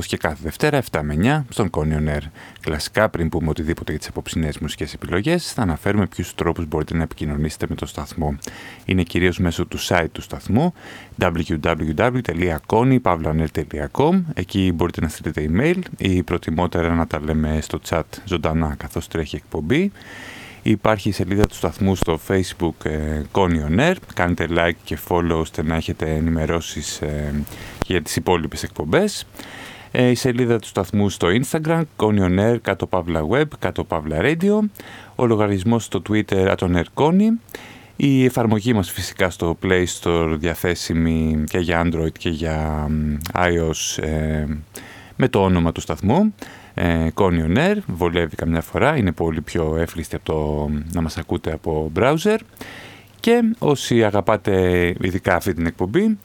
όπως και κάθε Δευτέρα 7 με 9 στον Conion Air. Κλασικά πριν πούμε οτιδήποτε για τις απόψινές μουσικές επιλογές θα αναφέρουμε ποιους τρόπους μπορείτε να επικοινωνήσετε με το σταθμό. Είναι κυρίως μέσω του site του σταθμού www.konypavlaner.com Εκεί μπορείτε να στείλετε email ή προτιμότερα να τα λέμε στο chat ζωντανά καθώς τρέχει εκπομπή. Υπάρχει η σελίδα του σταθμού στο facebook ε, Air. Κάντε like και follow ώστε να έχετε ενημερώσεις ε, για τις υπόλοιπες εκπομπές. Ε, η σελίδα του σταθμού στο instagram Conion Air, κάτω παύλα web, κάτω παύλα radio. Ο λογαριασμός στο twitter atonairconi. Η εφαρμογή μας φυσικά στο Play Store διαθέσιμη και για Android και για iOS ε, με το όνομα του σταθμού ε, Conion Air, βολεύει καμιά φορά, είναι πολύ πιο εύχριστη από το να μας ακούτε από browser και όσοι αγαπάτε ειδικά αυτή την εκπομπή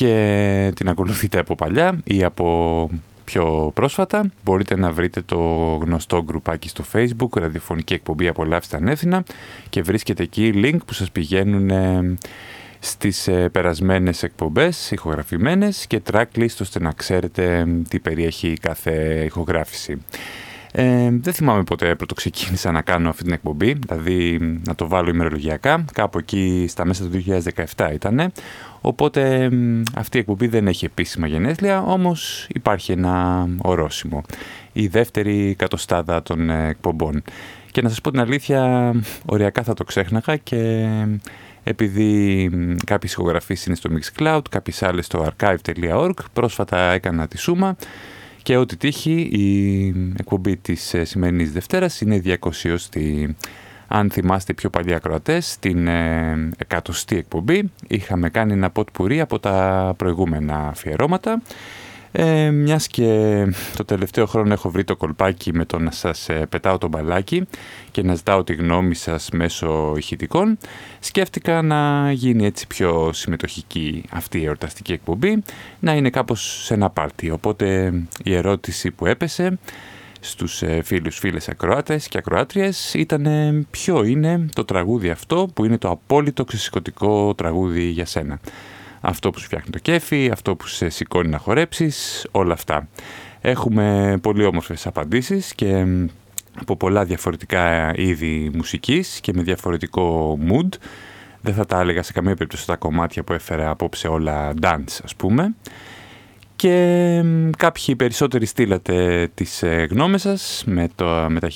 και την ακολουθείτε από παλιά ή από πιο πρόσφατα μπορείτε να βρείτε το γνωστό γκρουπάκι στο facebook ραδιοφωνική εκπομπή απολαύστε ανέθινα και βρίσκετε εκεί link που σας πηγαίνουν στις ε, περασμένες εκπομπές ηχογραφημένες και tracklist ώστε να ξέρετε τι περιέχει κάθε ηχογράφηση. Ε, δεν θυμάμαι ποτέ πρώτο ξεκίνησα να κάνω αυτή την εκπομπή, δηλαδή να το βάλω ημερολογιακά, κάπου εκεί στα μέσα του 2017 ήταν, οπότε αυτή η εκπομπή δεν έχει επίσημα γενέθλια, όμως υπάρχει ένα ορόσημο, η δεύτερη κατοστάδα των εκπομπών. Και να σας πω την αλήθεια, οριακά θα το ξέχναγα και επειδή κάποιες ηχογραφίες είναι στο Mixcloud, κάποιες άλλες στο archive.org. Πρόσφατα έκανα τη σούμα και ό,τι τύχει η εκπομπή της ε, σημερινής Δευτέρας είναι 200 αν θυμάστε πιο παλιά ακροατές, την ε, εκατοστή εκπομπή. Είχαμε κάνει ένα ποτ πουρί από τα προηγούμενα αφιερώματα ε, μιας και το τελευταίο χρόνο έχω βρει το κολπάκι με το να σας ε, πετάω το μπαλάκι και να ζητάω τη γνώμη σας μέσω ηχητικών, σκέφτηκα να γίνει έτσι πιο συμμετοχική αυτή η εορταστική εκπομπή, να είναι κάπως σε ένα πάρτι. Οπότε η ερώτηση που έπεσε στους ε, φίλους φίλες ακροάτες και ακροάτριες ήταν ποιο είναι το τραγούδι αυτό που είναι το απόλυτο ξεσηκωτικό τραγούδι για σένα αυτό που σου φτιάχνει το κέφι, αυτό που σε σηκώνει να χορέψεις, όλα αυτά. Έχουμε πολύ όμορφες απαντήσεις και από πολλά διαφορετικά είδη μουσικής και με διαφορετικό mood. Δεν θα τα έλεγα σε καμία περίπτωση τα κομμάτια που έφερα απόψε όλα dance ας πούμε. Και κάποιοι περισσότεροι στείλατε τις ε, γνώμες σας με, το, με τα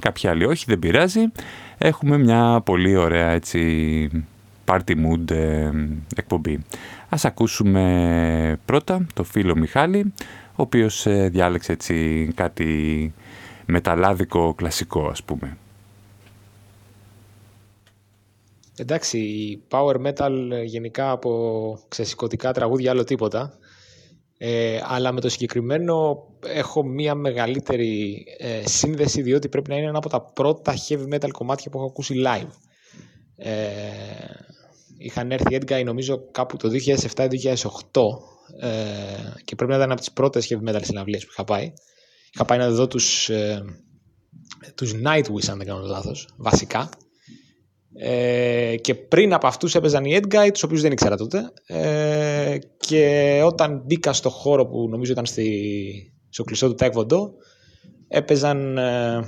κάποιοι άλλοι όχι, δεν πειράζει. Έχουμε μια πολύ ωραία έτσι party mood ε, εκπομπή. Ας ακούσουμε πρώτα το φίλο Μιχάλη, ο οποίος ε, διάλεξε έτσι κάτι μεταλλάδικο κλασικό ας πούμε. Εντάξει, η power metal ε, γενικά από ξεσηκωτικά τραγούδια άλλο τίποτα. Ε, αλλά με το συγκεκριμένο έχω μία μεγαλύτερη ε, σύνδεση διότι πρέπει να είναι ένα από τα πρώτα heavy metal κομμάτια που έχω ακούσει live. Ε, είχαν έρθει οι Edguy νομίζω κάπου το 2007-2008 ε, και πρέπει να ήταν από τις πρώτες heavy metal συναυλίες που είχα πάει. Είχα πάει να δω τους, ε, τους Nightwish αν δεν κάνω λάθος, βασικά. Ε, και πριν από αυτούς έπαιζαν οι Edguy, τους οποίους δεν ήξερα τότε. Ε, και όταν μπήκα στο χώρο που νομίζω ήταν στη, στο κλειστό του Taekwondo, έπαιζαν, ε,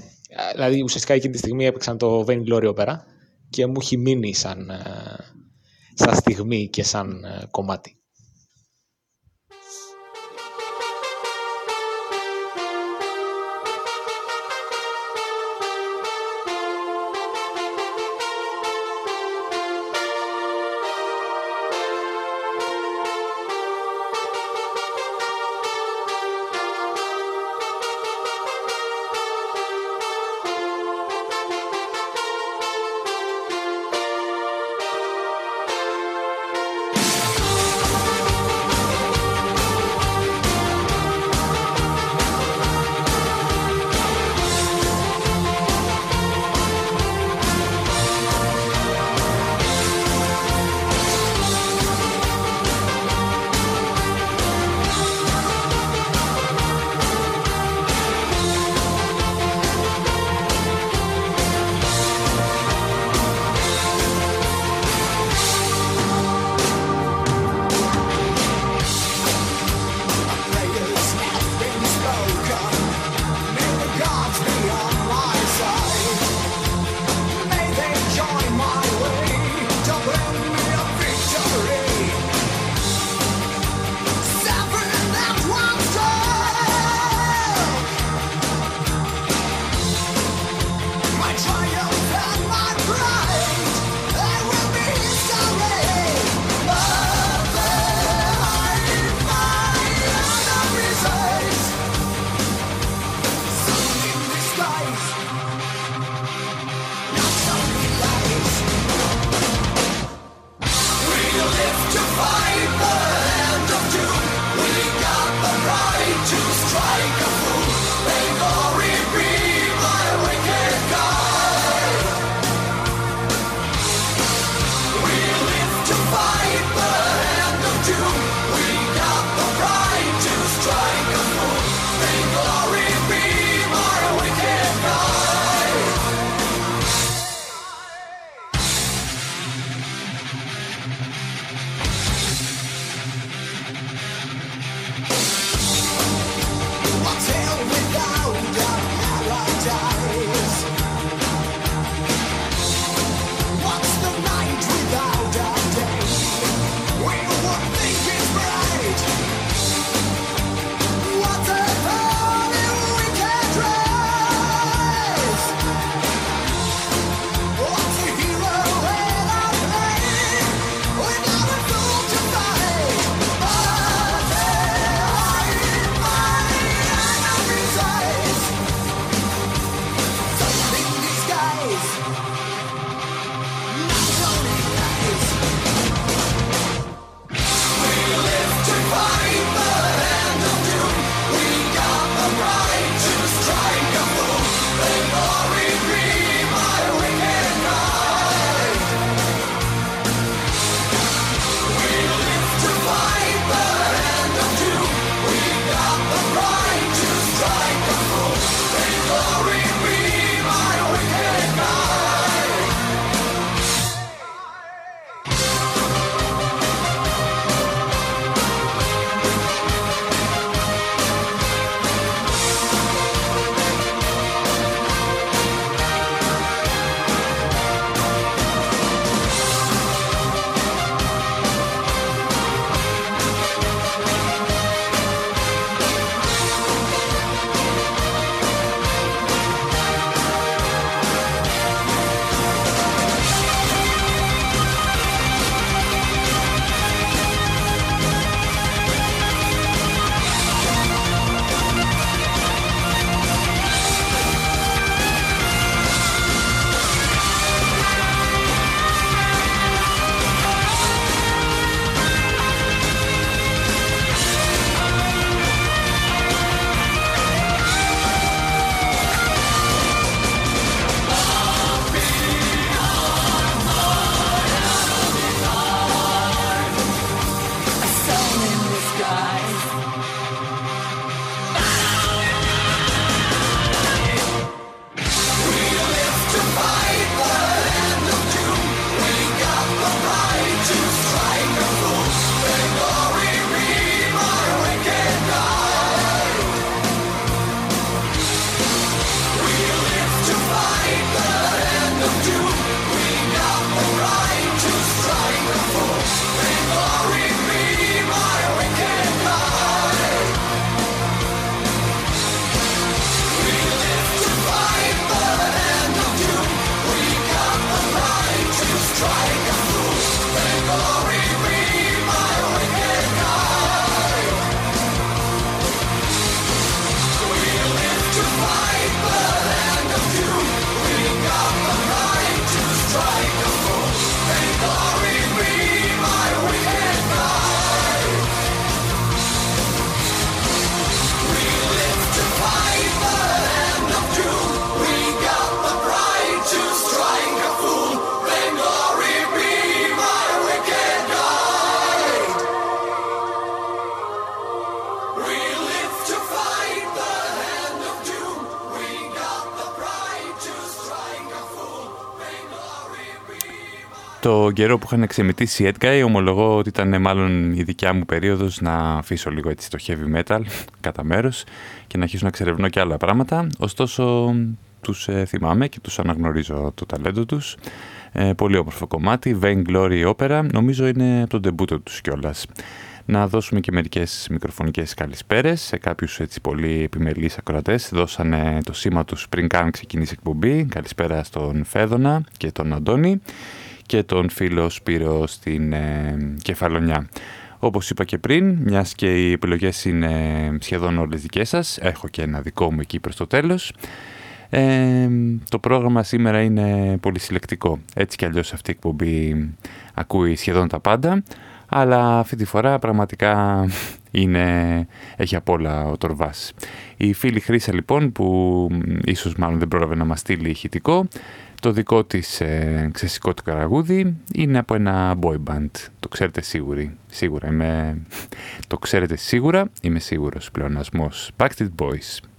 δηλαδή ουσιαστικά εκείνη τη στιγμή έπαιξαν το Vain Glory Opera και μου έχει μείνει σαν, ε, σαν στιγμή και σαν ε, κομμάτι. Το καιρό που είχαν ξεμητήσει οι Edguy ομολογώ ότι ήταν μάλλον η δικιά μου περίοδος να αφήσω λίγο έτσι το heavy metal κατά μέρος και να αρχίσω να ξερευνώ και άλλα πράγματα. Ωστόσο τους ε, θυμάμαι και τους αναγνωρίζω το ταλέντο τους. Ε, πολύ όμορφο κομμάτι, Vain Glory Opera, νομίζω είναι από τον τεμπούτο τους κιόλας. Να δώσουμε και μερικές μικροφωνικές καλησπέρες σε κάποιους έτσι πολύ επιμελείς ακροατές. Δώσανε το σήμα τους πριν καν ξεκινήσει εκπομπή. Καλησπέρα στον Φέδωνα και τον Αντώνη και τον φίλο Σπύρο στην ε, Κεφαλονιά. Όπως είπα και πριν, μιας και οι επιλογές είναι σχεδόν όλες δικές σας, έχω και ένα δικό μου εκεί προς το τέλος, ε, το πρόγραμμα σήμερα είναι πολύ συλλεκτικό. Έτσι κι αλλιώς αυτή η εκπομπή ακούει σχεδόν τα πάντα, αλλά αυτή τη φορά πραγματικά είναι, έχει απ' όλα ο Τορβάς. Η φίλη Χρύσα λοιπόν, που ίσως μάλλον δεν πρόλαβε να μας στείλει ηχητικό, το δικό της ε, ξεσικό του καραγούδι είναι από ένα boy band. Το ξέρετε σίγουροι. Σίγουρα είμαι... το ξέρετε σίγουρα. Είμαι σίγουρος πλεονασμός. Backstreet Boys.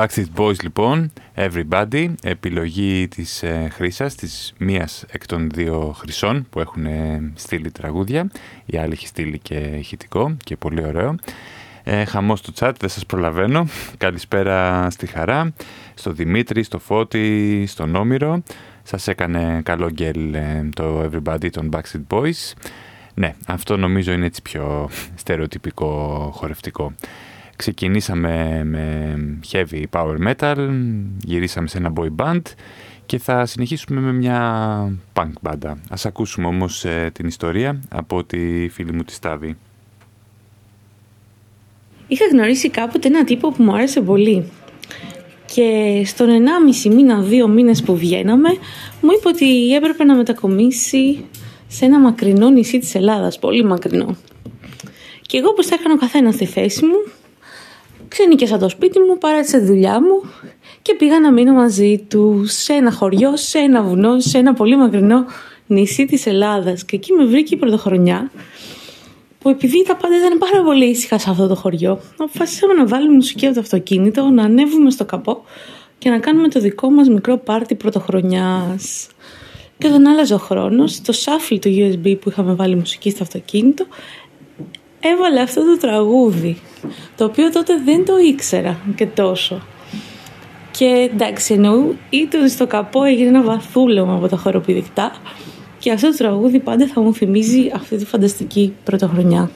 Backstreet Boys λοιπόν, Everybody, επιλογή της ε, Χρύσας, της μίας εκ των δύο χρυσών που έχουν ε, στείλει τραγούδια. Η άλλη έχει στείλει και ηχητικό και πολύ ωραίο. Ε, χαμός στο chat, δεν σας προλαβαίνω. Καλησπέρα στη Χαρά, στο Δημήτρη, στο Φώτη, στον Όμηρο. Σας έκανε καλό γκέλ ε, το Everybody των Backstreet Boys. Ναι, αυτό νομίζω είναι έτσι πιο στερεοτυπικό χορευτικό. Ξεκινήσαμε με heavy power metal, γυρίσαμε σε ένα boy band και θα συνεχίσουμε με μια punk μπάντα. Ας ακούσουμε όμως ε, την ιστορία από τη φίλη μου τη Στάβη. Είχα γνωρίσει κάποτε ένα τύπο που μου άρεσε πολύ και στον 1,5 μήνα, δύο μήνες που βγαίναμε μου είπε ότι έπρεπε να μετακομίσει σε ένα μακρινό νησί της Ελλάδας, πολύ μακρινό. Και εγώ πως θα έκανα ο καθένας στη θέση μου, ξενίκιασα το σπίτι μου, παράτησα τη δουλειά μου και πήγα να μείνω μαζί τους σε ένα χωριό, σε ένα βουνό, σε ένα πολύ μακρινό νησί της Ελλάδας. Και εκεί με βρήκε η πρωτοχρονιά που επειδή τα πάντα ήταν πάρα πολύ ήσυχα σε αυτό το χωριό, αποφασίσαμε να βάλουμε μουσική από το αυτοκίνητο, να ανέβουμε στο καπό και να κάνουμε το δικό μας μικρό πάρτι πρωτοχρονιάς. Και όταν άλλαζε ο χρόνος, το σάφλι του USB που είχαμε βάλει μουσική στο αυτοκίνητο, έβαλε αυτό το τραγούδι, το οποίο τότε δεν το ήξερα και τόσο. Και εντάξει, εννοώ, είτε στο καπό έγινε ένα βαθούλεμα από τα χοροπηδικτά και αυτό το τραγούδι πάντα θα μου θυμίζει αυτή τη φανταστική πρωτοχρονιά.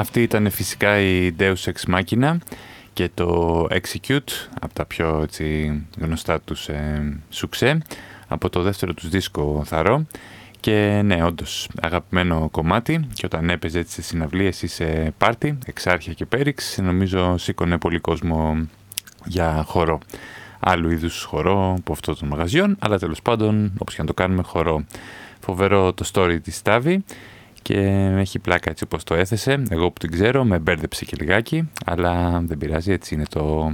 Αυτή ήταν φυσικά η Deus Ex Machina και το Execute από τα πιο έτσι, γνωστά τους ε, σουξέ από το δεύτερο τους δίσκο Θαρό και ναι, όντως αγαπημένο κομμάτι και όταν έπαιζε έτσι σε συναυλίες ή σε πάρτι, εξάρχεια και πέριξ, νομίζω σήκωνε πολύ κόσμο για χορό. Άλλου είδους χορό από αυτό των μαγαζιών, αλλά τέλος πάντων, όπως και να το κάνουμε, χορό. Φοβερό το story της Στάβη και έχει πλάκα έτσι όπως το έθεσε. Εγώ που την ξέρω με μπέρδεψε και λιγάκι, αλλά δεν πειράζει, έτσι είναι το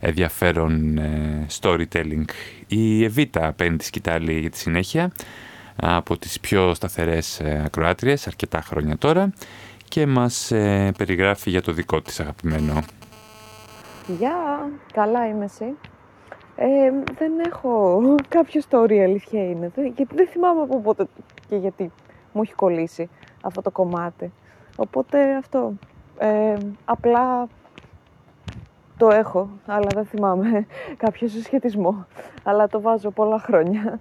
ενδιαφέρον ε, storytelling. Η Εβίτα παίρνει τη σκητάλη για τη συνέχεια από τις πιο σταθερές ε, ακροάτριες αρκετά χρόνια τώρα και μας ε, περιγράφει για το δικό της αγαπημένο. Γεια, καλά είμαι εσύ. Ε, δεν έχω κάποιο story αλήθεια είναι, γιατί δεν θυμάμαι από πότε και γιατί μου έχει κολλήσει αυτό το κομμάτι. Οπότε αυτό, ε, απλά το έχω, αλλά δεν θυμάμαι κάποιο συσχετισμό. Αλλά το βάζω πολλά χρόνια.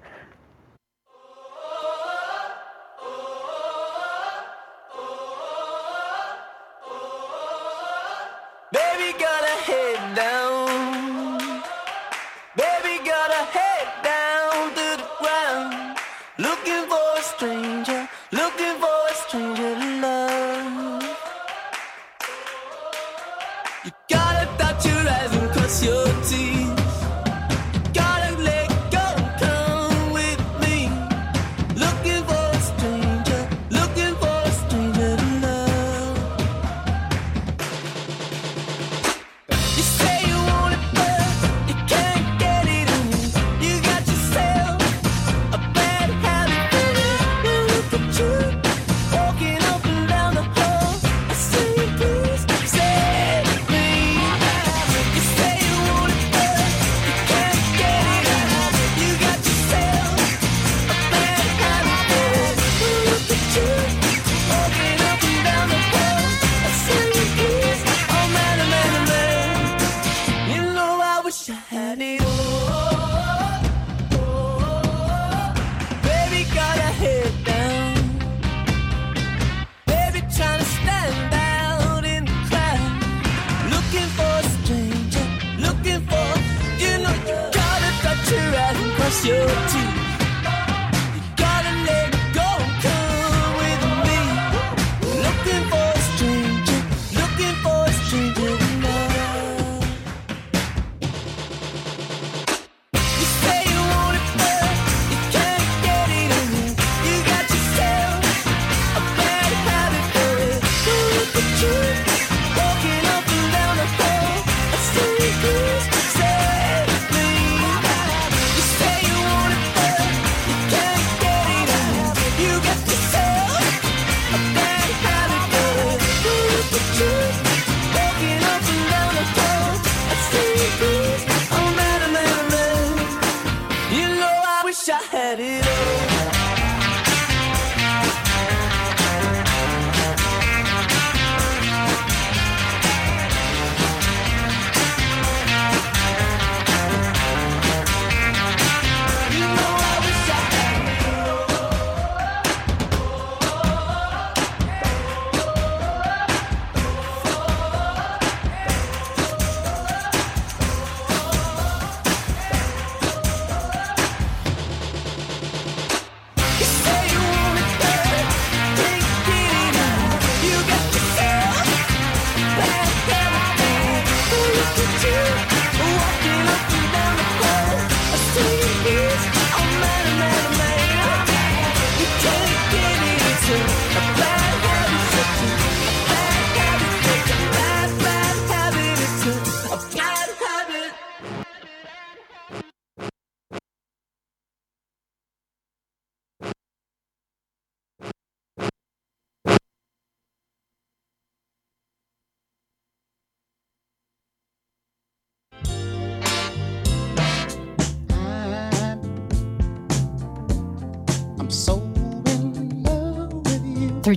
Through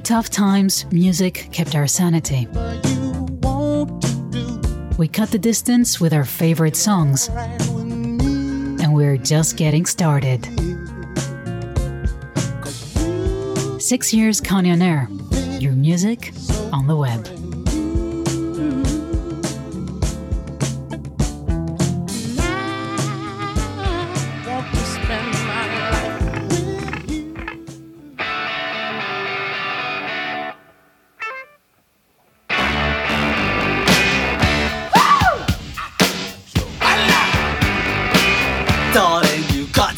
tough times, music kept our sanity. We cut the distance with our favorite songs, and we're just getting started. Six years Canyonair, your music, on the web.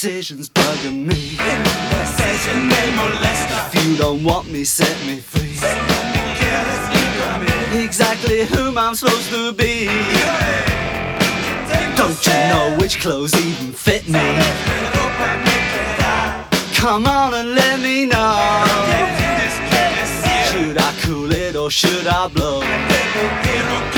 This indecision's bugging me. Decision they molest If you don't want me, set me free. Exactly whom I'm supposed to be. Don't you know which clothes even fit me? Come on and let me know. Should I cool it or should I blow?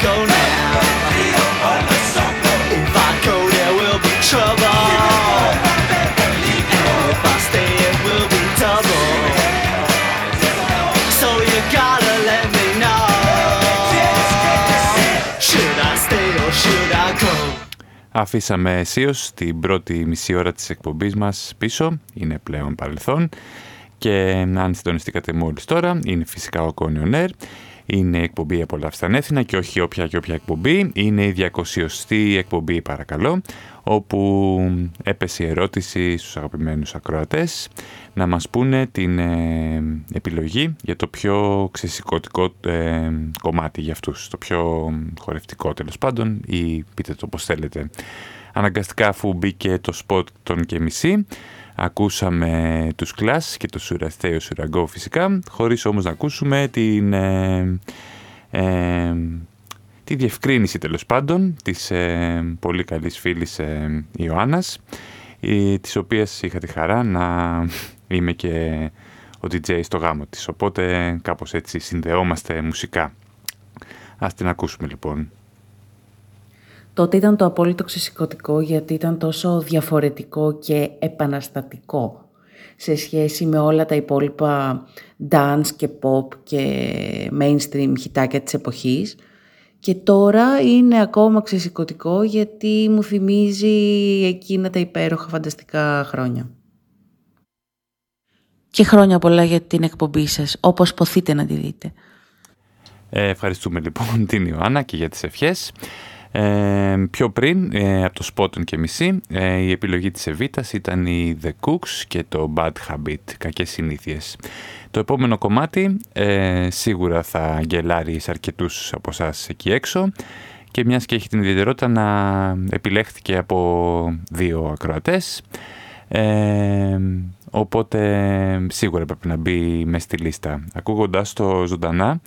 go Αφήσαμε αισίως την πρώτη μισή ώρα της εκπομπής μας πίσω, είναι πλέον παρελθόν. Και αν συντονιστήκατε μόλις τώρα, είναι φυσικά ο Κόνιον Air, είναι η εκπομπή Απολαύστα Ανέθινα και όχι όποια και όποια εκπομπή, είναι η 200η εκπομπή παρακαλώ, όπου έπεσε η ερώτηση στους αγαπημένους ακροατές να μας πούνε την ε, επιλογή για το πιο ξεσηκωτικό ε, κομμάτι για αυτούς, το πιο χορευτικό τέλος πάντων ή πείτε το πώς θέλετε. Αναγκαστικά αφού μπήκε το σποτ των και μισή, ακούσαμε τους Class και το Σουραστέο Σουραγκό φυσικά, χωρίς όμως να ακούσουμε την... ε, ε, τη διευκρίνηση τέλος πάντων της ε, πολύ καλής φίλης ε, Ιωάννας η, της οποίας είχα τη χαρά να είμαι και ο DJ στο γάμο της. Οπότε κάπως έτσι συνδεόμαστε μουσικά. Ας την ακούσουμε λοιπόν. Τότε ήταν το απόλυτο ξεσηκωτικό γιατί ήταν τόσο διαφορετικό και επαναστατικό σε σχέση με όλα τα υπόλοιπα dance και pop και mainstream χιτάκια της εποχής. Και τώρα είναι ακόμα ξεσηκωτικό γιατί μου θυμίζει εκείνα τα υπέροχα φανταστικά χρόνια. Και χρόνια πολλά για την εκπομπή σας, όπως ποθείτε να τη δείτε. Ε, ευχαριστούμε λοιπόν την Ιωάννα και για τις ευχές. Ε, πιο πριν, ε, από το Spot και μισή, ε, η επιλογή της Εβίτας ήταν η The Cooks και το Bad Habit, κακές συνήθειες. Το επόμενο κομμάτι ε, σίγουρα θα αγγελάρει σε αρκετούς από εσάς εκεί έξω και μιας και έχει την ιδιαιτερότητα να επιλέχθηκε από δύο ακροατές ε, οπότε σίγουρα πρέπει να μπει μες στη λίστα. Ακούγοντας το ζωντανά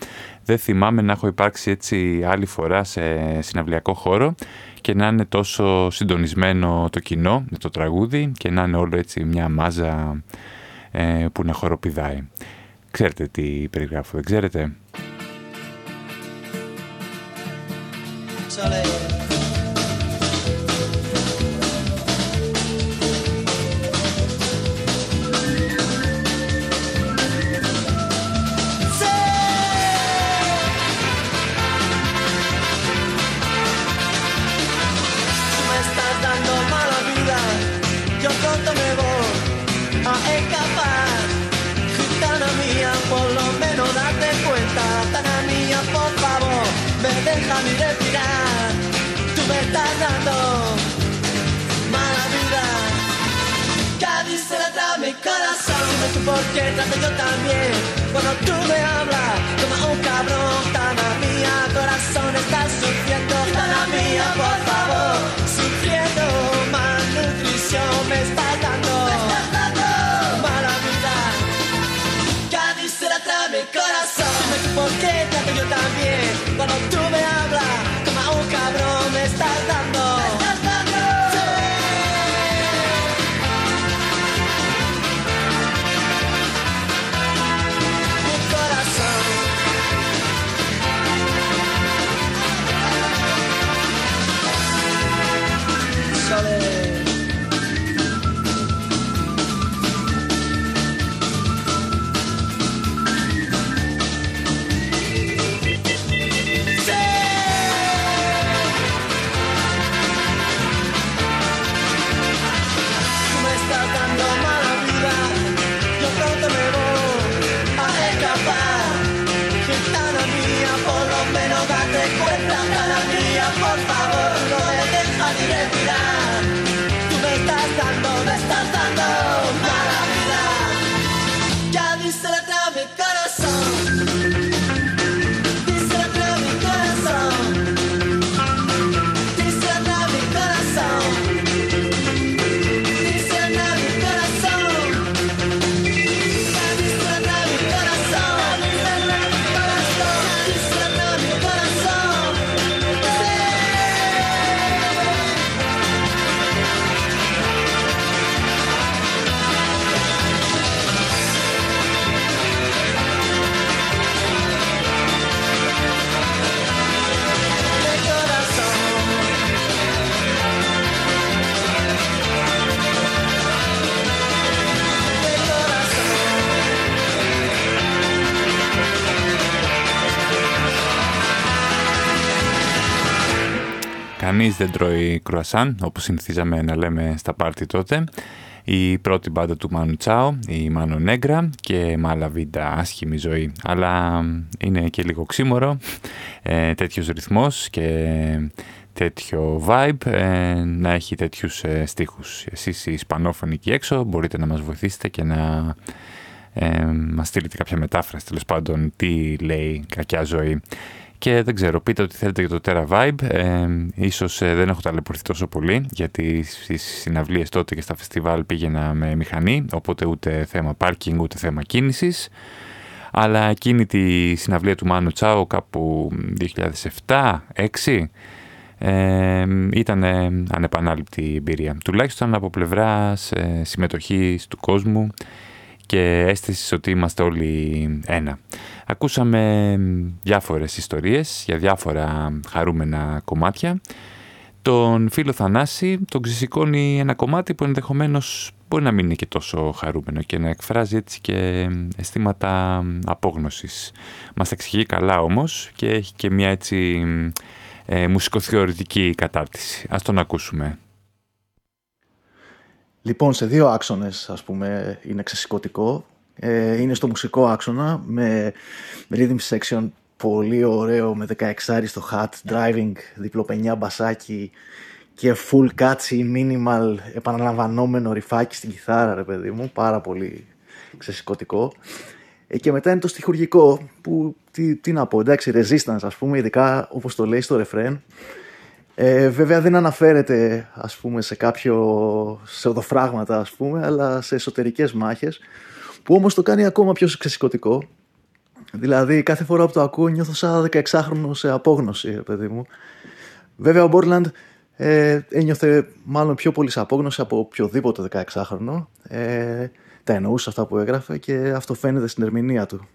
δεν θυμάμαι να έχω υπάρξει έτσι άλλη φορά σε συναυλιακό χώρο και να είναι τόσο συντονισμένο το κοινό με το τραγούδι και να είναι όλο έτσι μια μάζα ε, που να χοροπηδάει. Ξέρετε τι περιγράφω, δεν ξέρετε; porque trato yo también. Cuando tú me hablas como un cabrón, Tana mía, corazón está sufriendo, Tana mía, por favor, Κανείς δεν τρώει κρουασάν, όπως συνηθίζαμε να λέμε στα πάρτι τότε. Η πρώτη μπάντα του Μάνου Τσάο, η Μάνο Νέγκρα και Μάλα Βίντα, άσχημη ζωή. Αλλά είναι και λίγο ξύμορο, ε, τέτοιος ρυθμός και τέτοιο vibe ε, να έχει τέτοιους ε, στίχους. Εσείς οι Ισπανόφωνοι εκεί έξω μπορείτε να μας βοηθήσετε και να ε, μας στείλετε κάποια μετάφραση τέλος πάντων τι λέει κακιά ζωή. Και δεν ξέρω, πείτε ότι θέλετε για το Terra Vibe. Ε, ίσως ε, δεν έχω ταλαιπωρηθεί τόσο πολύ, γιατί στις συναυλίες τότε και στα φεστιβάλ πήγαινα με μηχανή, οπότε ούτε θέμα πάρκινγκ, ούτε θέμα κίνησης. Αλλά εκείνη τη συναυλία του Μάνου Τσάου κάπου 2007-2006 ε, ήταν ανεπανάληπτη εμπειρία. Τουλάχιστον από πλευράς ε, συμμετοχής του κόσμου και αίσθησης ότι είμαστε όλοι ένα. Ακούσαμε διάφορες ιστορίες για διάφορα χαρούμενα κομμάτια. Τον φίλο Θανάση τον ξεσηκώνει ένα κομμάτι που ενδεχομένως μπορεί να μην είναι και τόσο χαρούμενο και να εκφράζει έτσι και αισθήματα απόγνωσης. Μας εξηγεί καλά όμως και έχει και μια έτσι ε, μουσικοθεωρητική κατάρτιση. Ας τον ακούσουμε. Λοιπόν, σε δύο άξονες, ας πούμε, είναι ξεσηκωτικό. Ε, είναι στο μουσικό άξονα με rhythm section πολύ ωραίο με 16 στο hat, driving, διπλοπενιά μπασάκι και full catchy, minimal, επαναλαμβανόμενο ρυφάκι στην κιθάρα ρε παιδί μου, πάρα πολύ ξεσηκωτικό. Ε, και μετά είναι το στοιχουργικό που, τι, τι να πω, εντάξει, resistance ας πούμε, ειδικά όπως το λέει στο ρεφρέν. Ε, βέβαια δεν αναφέρεται ας πούμε σε κάποιο οδοφράγματα ας πούμε, αλλά σε εσωτερικές μάχες που όμως το κάνει ακόμα πιο ξεσηκωτικό. Δηλαδή κάθε φορά που το ακούω νιώθω σαν 16χρονο σε απόγνωση, παιδί μου. Βέβαια ο Μπόρλαντ ε, ένιωθε μάλλον πιο πολύ σε απόγνωση από οποιοδήποτε 16χρονο. Ε, τα εννοούσε αυτά που έγραφε και αυτό φαίνεται στην ερμηνεία του.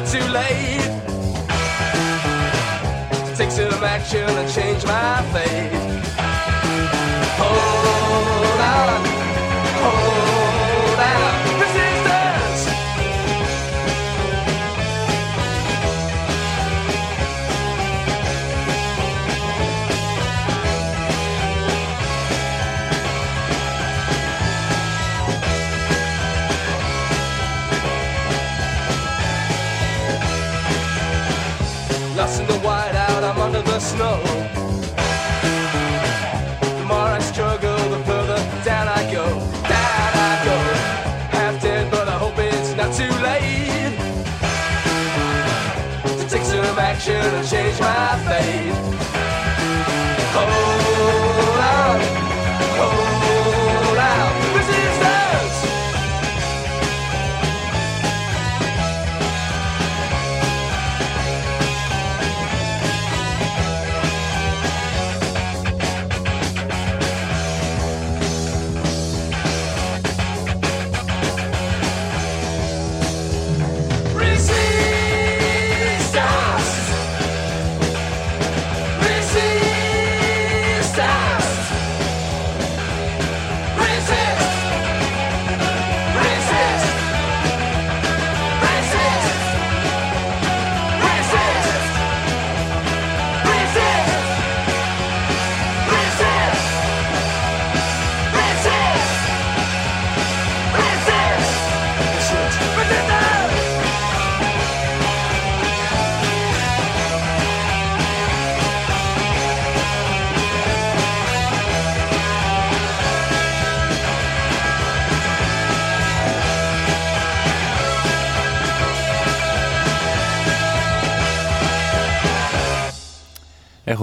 not too late. Take some action and change my fate. Hold on. know.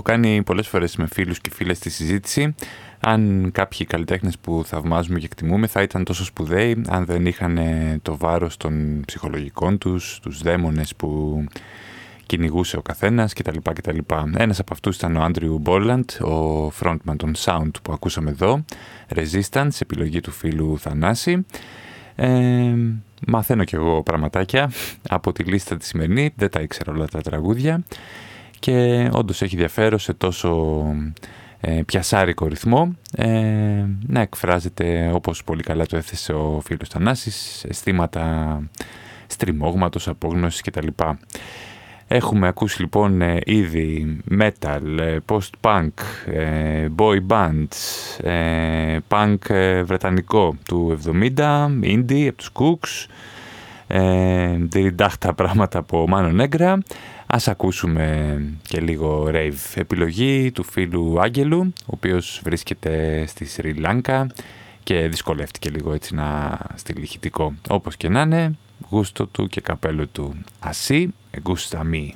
Κάνει πολλές φορές με φίλους και φίλες τη συζήτηση αν κάποιοι καλλιτέχνες που θαυμάζουμε και εκτιμούμε θα ήταν τόσο σπουδαίοι αν δεν είχαν το βάρος των ψυχολογικών τους, τους δαίμονες που κυνηγούσε ο καθένας κτλ. κτλ. Ένας από αυτούς ήταν ο Άντριου Μπόλαντ, ο frontman των Sound που ακούσαμε εδώ, Resistance, επιλογή του φίλου Θανάση. Ε, μαθαίνω κι εγώ πραγματάκια από τη λίστα τη σημερινή, δεν τα ήξερα όλα τα τραγούδια και όντως έχει ενδιαφέρον σε τόσο ε, πιασάρικο ρυθμό. Ε, να εκφράζεται όπως πολύ καλά το έθεσε ο φίλος Θανάσης αισθήματα στριμώγματος, απόγνωσης κτλ. Έχουμε ακούσει λοιπόν ε, ήδη metal, ε, post-punk, boy bands, punk βρετανικό του 70, indie από τους Cooks, διριντάχτα πράγματα από Μάνο Νέγκρα Ας ακούσουμε και λίγο rave επιλογή του φίλου Άγγελου, ο οποίος βρίσκεται στη Σρι Λάνκα και δυσκολεύτηκε λίγο έτσι να στείλει ηχητικό. Όπως και να είναι, γούστο του και καπέλο του. Ασύ, γούστα μη.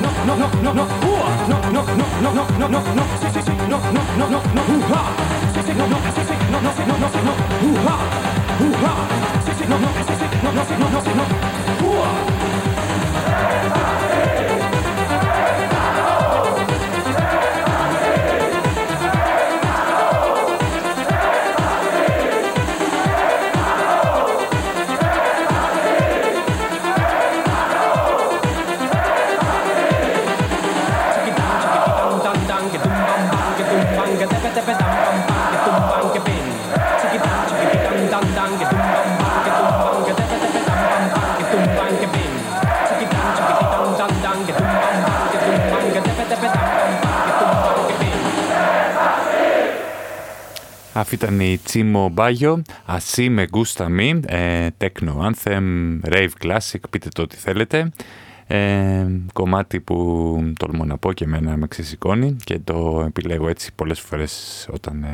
no Αυτή ήταν η Τσίμο Μπάγιο, Ασί με γκούστα μη, ε, τέκνο anthem, rave classic, πείτε το ό,τι θέλετε. Ε, κομμάτι που τολμώ να πω και εμένα με ξεσηκώνει και το επιλέγω έτσι πολλές φορές όταν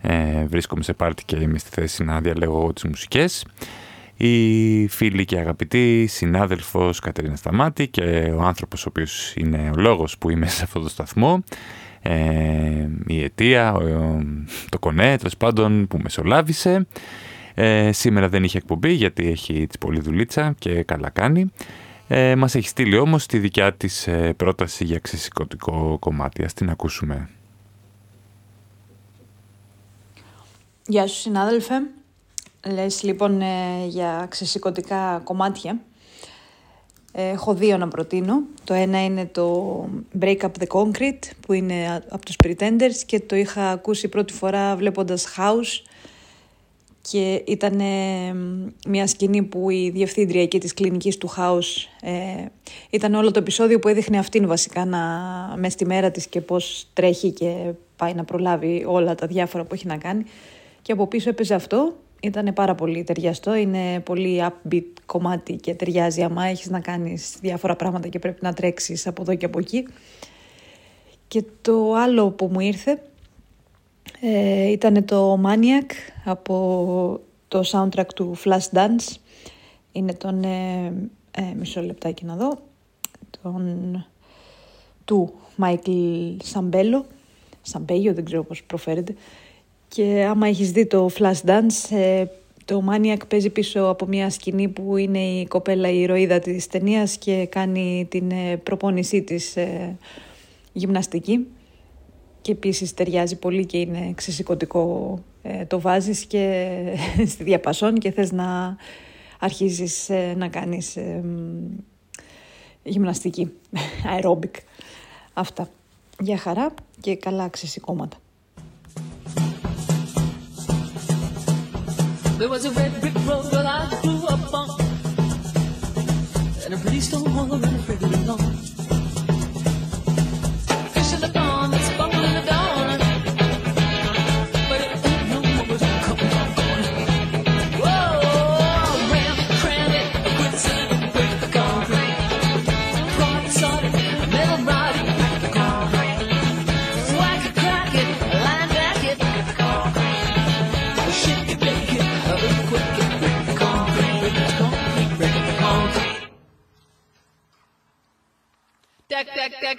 ε, βρίσκομαι σε πάρτι και είμαι στη θέση να διαλέγω τις μουσικές. Η φίλη και αγαπητή συνάδελφος Κατερίνα Σταμάτη και ο άνθρωπος ο οποίος είναι ο λόγος που είμαι σε αυτό το σταθμό ε, η αιτία, το κονέ, τέλος πάντων που μεσολάβησε. Ε, σήμερα δεν είχε εκπομπή γιατί έχει τη πολλή δουλίτσα και καλά κάνει. Ε, μας έχει στείλει όμως τη δικιά της ε, πρόταση για ξεσηκωτικό κομμάτι. Ας την ακούσουμε. Γεια σου συνάδελφε. Λες λοιπόν ε, για ξεσηκωτικά κομμάτια. Έχω δύο να προτείνω. Το ένα είναι το Break Up The Concrete που είναι από τους Pretenders και το είχα ακούσει πρώτη φορά βλέποντας House. Και ήταν μια σκηνή που η διευθύντρια εκεί της κλινικής του House ε, ήταν όλο το επεισόδιο που έδειχνε αυτήν βασικά να, μες στη μέρα της και πώς τρέχει και πάει να προλάβει όλα τα διάφορα που έχει να κάνει. Και από πίσω έπαιζε αυτό ήταν πάρα πολύ ταιριαστό, είναι πολύ upbeat κομμάτι και ταιριάζει άμα έχεις να κάνεις διάφορα πράγματα και πρέπει να τρέξεις από εδώ και από εκεί. Και το άλλο που μου ήρθε ε, ήταν το Maniac από το soundtrack του Flashdance. Είναι τον, ε, ε, μισό λεπτάκι να δω, τον, του Michael Sambello, Σαμπέλιο δεν ξέρω πώς προφέρεται, και άμα έχεις δει το Flashdance, ε, το Maniac παίζει πίσω από μια σκηνή που είναι η κοπέλα η ηρωίδα της ταινίας και κάνει την ε, προπόνησή της ε, γυμναστική. Και επίσης ταιριάζει πολύ και είναι ξεσηκωτικό. το βάζεις και στη διαπασόν και θες να αρχίζεις να κάνεις γυμναστική, aerobic. Αυτά. Για χαρά και καλά ξεσηκώματα. There was a red brick road that I grew up on, and a pretty stone wall and a pretty lawn. And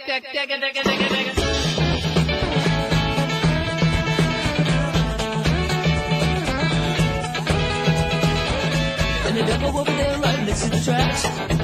the devil over there right next to the tracks.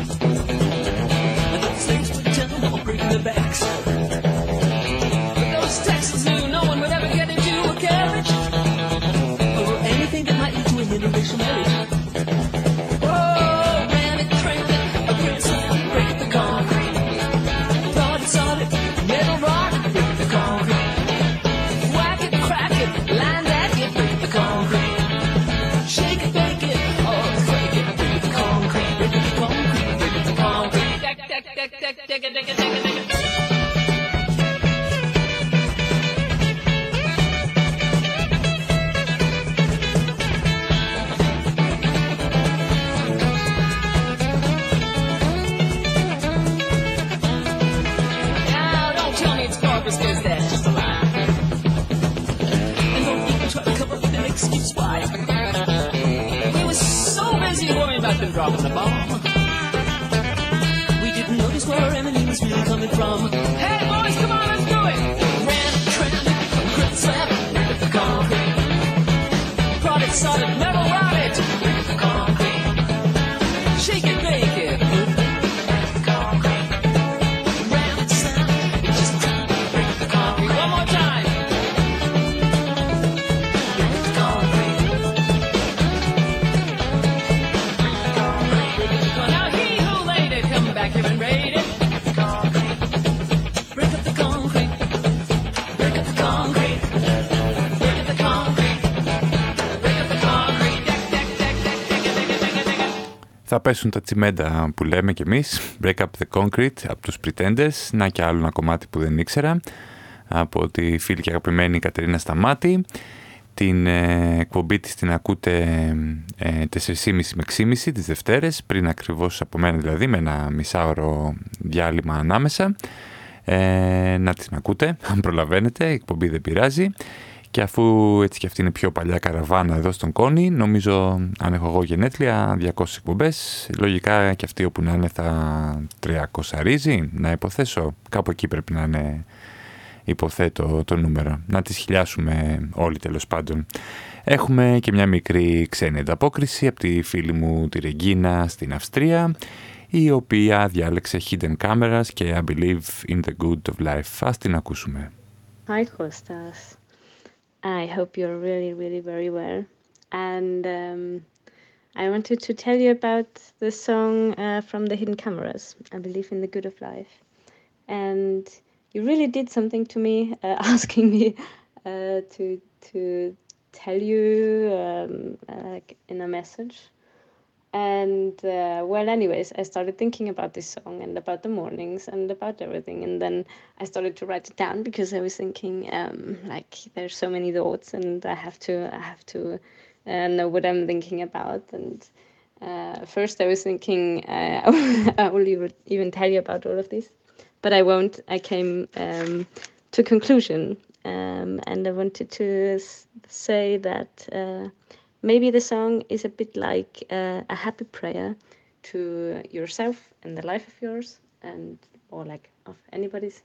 Πέσουν τα τσιμέντα που λέμε κι εμείς, Break Up The Concrete από τους Pretenders, να και άλλο ένα κομμάτι που δεν ήξερα, από τη φίλη και αγαπημένη Κατερίνα Σταμάτη. Την ε, εκπομπή της την ακούτε ε, 4.30 με 6.30 τις Δευτέρες, πριν ακριβώς από μένα δηλαδή, με ένα μισάωρο διάλειμμα ανάμεσα. Ε, να την ακούτε, αν προλαβαίνετε, η εκπομπή δεν πειράζει. Και αφού έτσι και αυτή είναι πιο παλιά καραβάνα εδώ στον Κόνη, νομίζω αν έχω εγώ γενέθλια 200 εκπομπές, λογικά και αυτή όπου να είναι θα 300 ρίζει, να υποθέσω. Κάπου εκεί πρέπει να είναι υποθέτω το νούμερο. Να τις χιλιάσουμε όλοι τέλος πάντων. Έχουμε και μια μικρή ξένη ανταπόκριση από τη φίλη μου τη Ρεγκίνα στην Αυστρία η οποία διάλεξε Hidden Cameras και I Believe in the Good of Life. Ας την ακούσουμε. Hi Kostas. I hope you're really, really very well. And um, I wanted to tell you about the song uh, from the Hidden Cameras, I Believe in the Good of Life. And you really did something to me, uh, asking me uh, to, to tell you um, uh, in a message. And uh, well, anyways, I started thinking about this song and about the mornings and about everything. And then I started to write it down because I was thinking, um, like, there's so many thoughts, and I have to, I have to uh, know what I'm thinking about. And uh, first, I was thinking uh, I will even tell you about all of this, but I won't. I came um, to conclusion, um, and I wanted to say that uh, maybe the song is a bit like uh, a happy prayer to yourself and the life of yours and or like of anybody's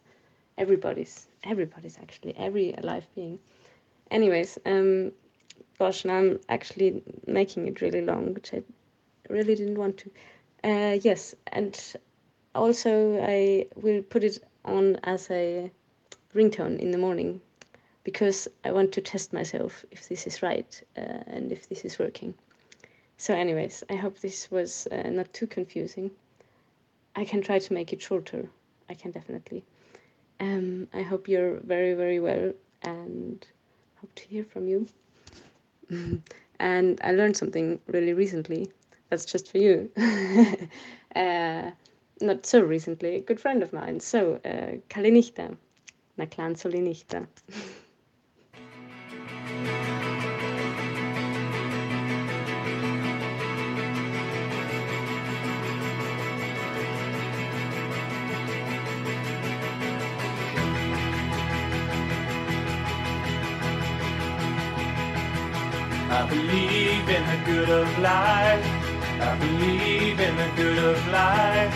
everybody's everybody's actually every alive being. Anyways um gosh now i'm actually making it really long which i really didn't want to. Uh yes and also i will put it on as a ringtone in the morning because I want to test myself if this is right uh, and if this is working. So, anyways, I hope this was uh, not too confusing. I can try to make it shorter. I can definitely. Um, I hope you're very, very well and hope to hear from you. and I learned something really recently. That's just for you. uh, not so recently, a good friend of mine. So, uh, Kalinichta, na clan Solinichta. believe in the good of life. I believe in the good of life.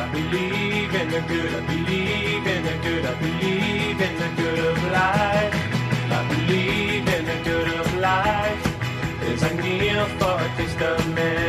I believe in the good. I believe in the good. I believe in the good of life. I believe in the good of life. As I kneel for a taste of man.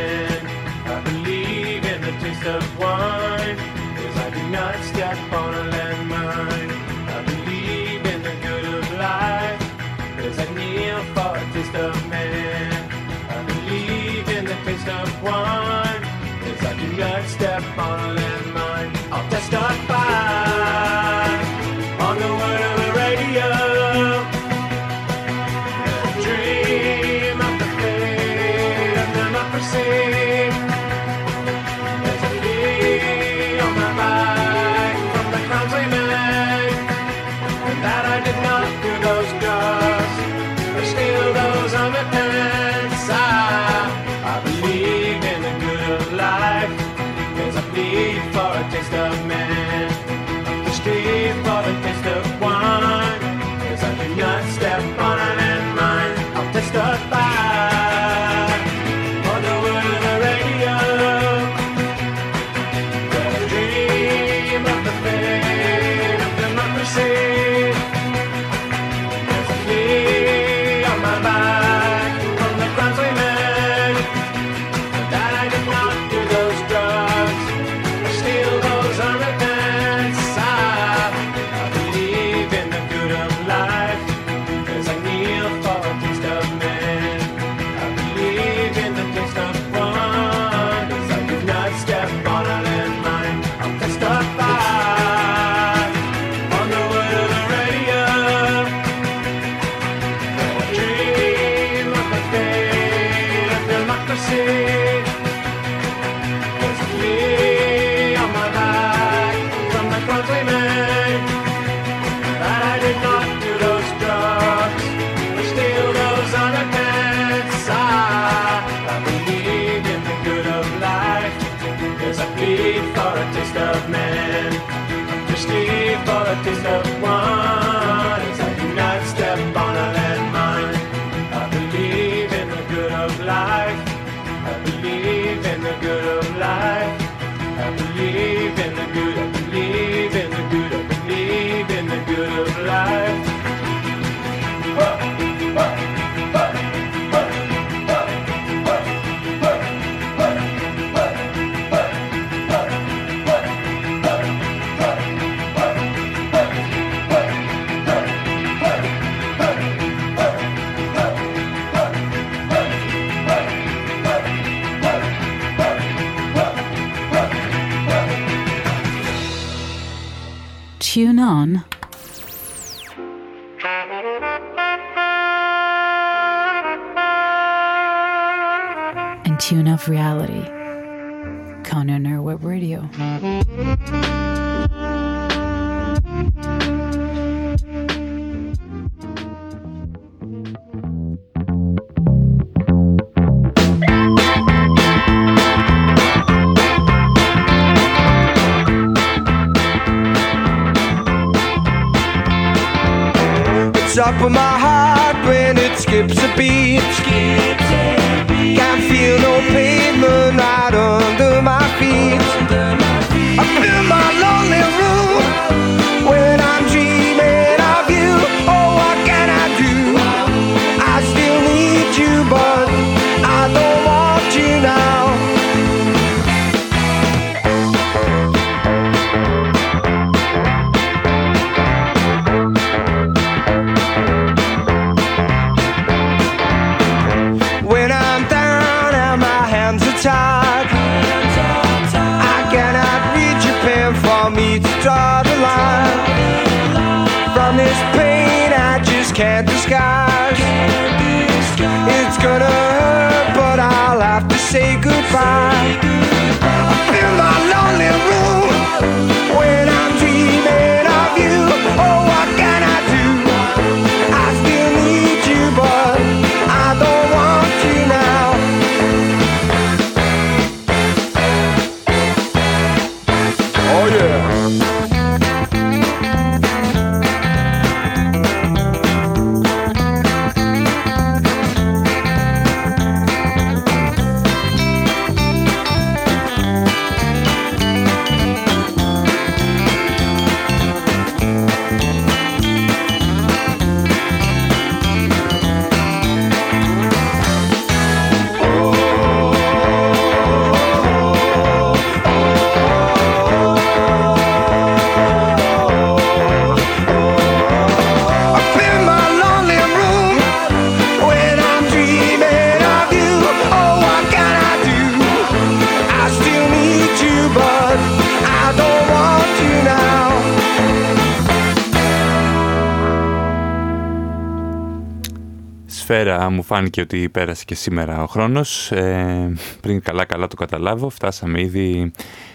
Φάνηκε ότι πέρασε και σήμερα ο χρόνος. Ε, πριν καλά καλά το καταλάβω, φτάσαμε ήδη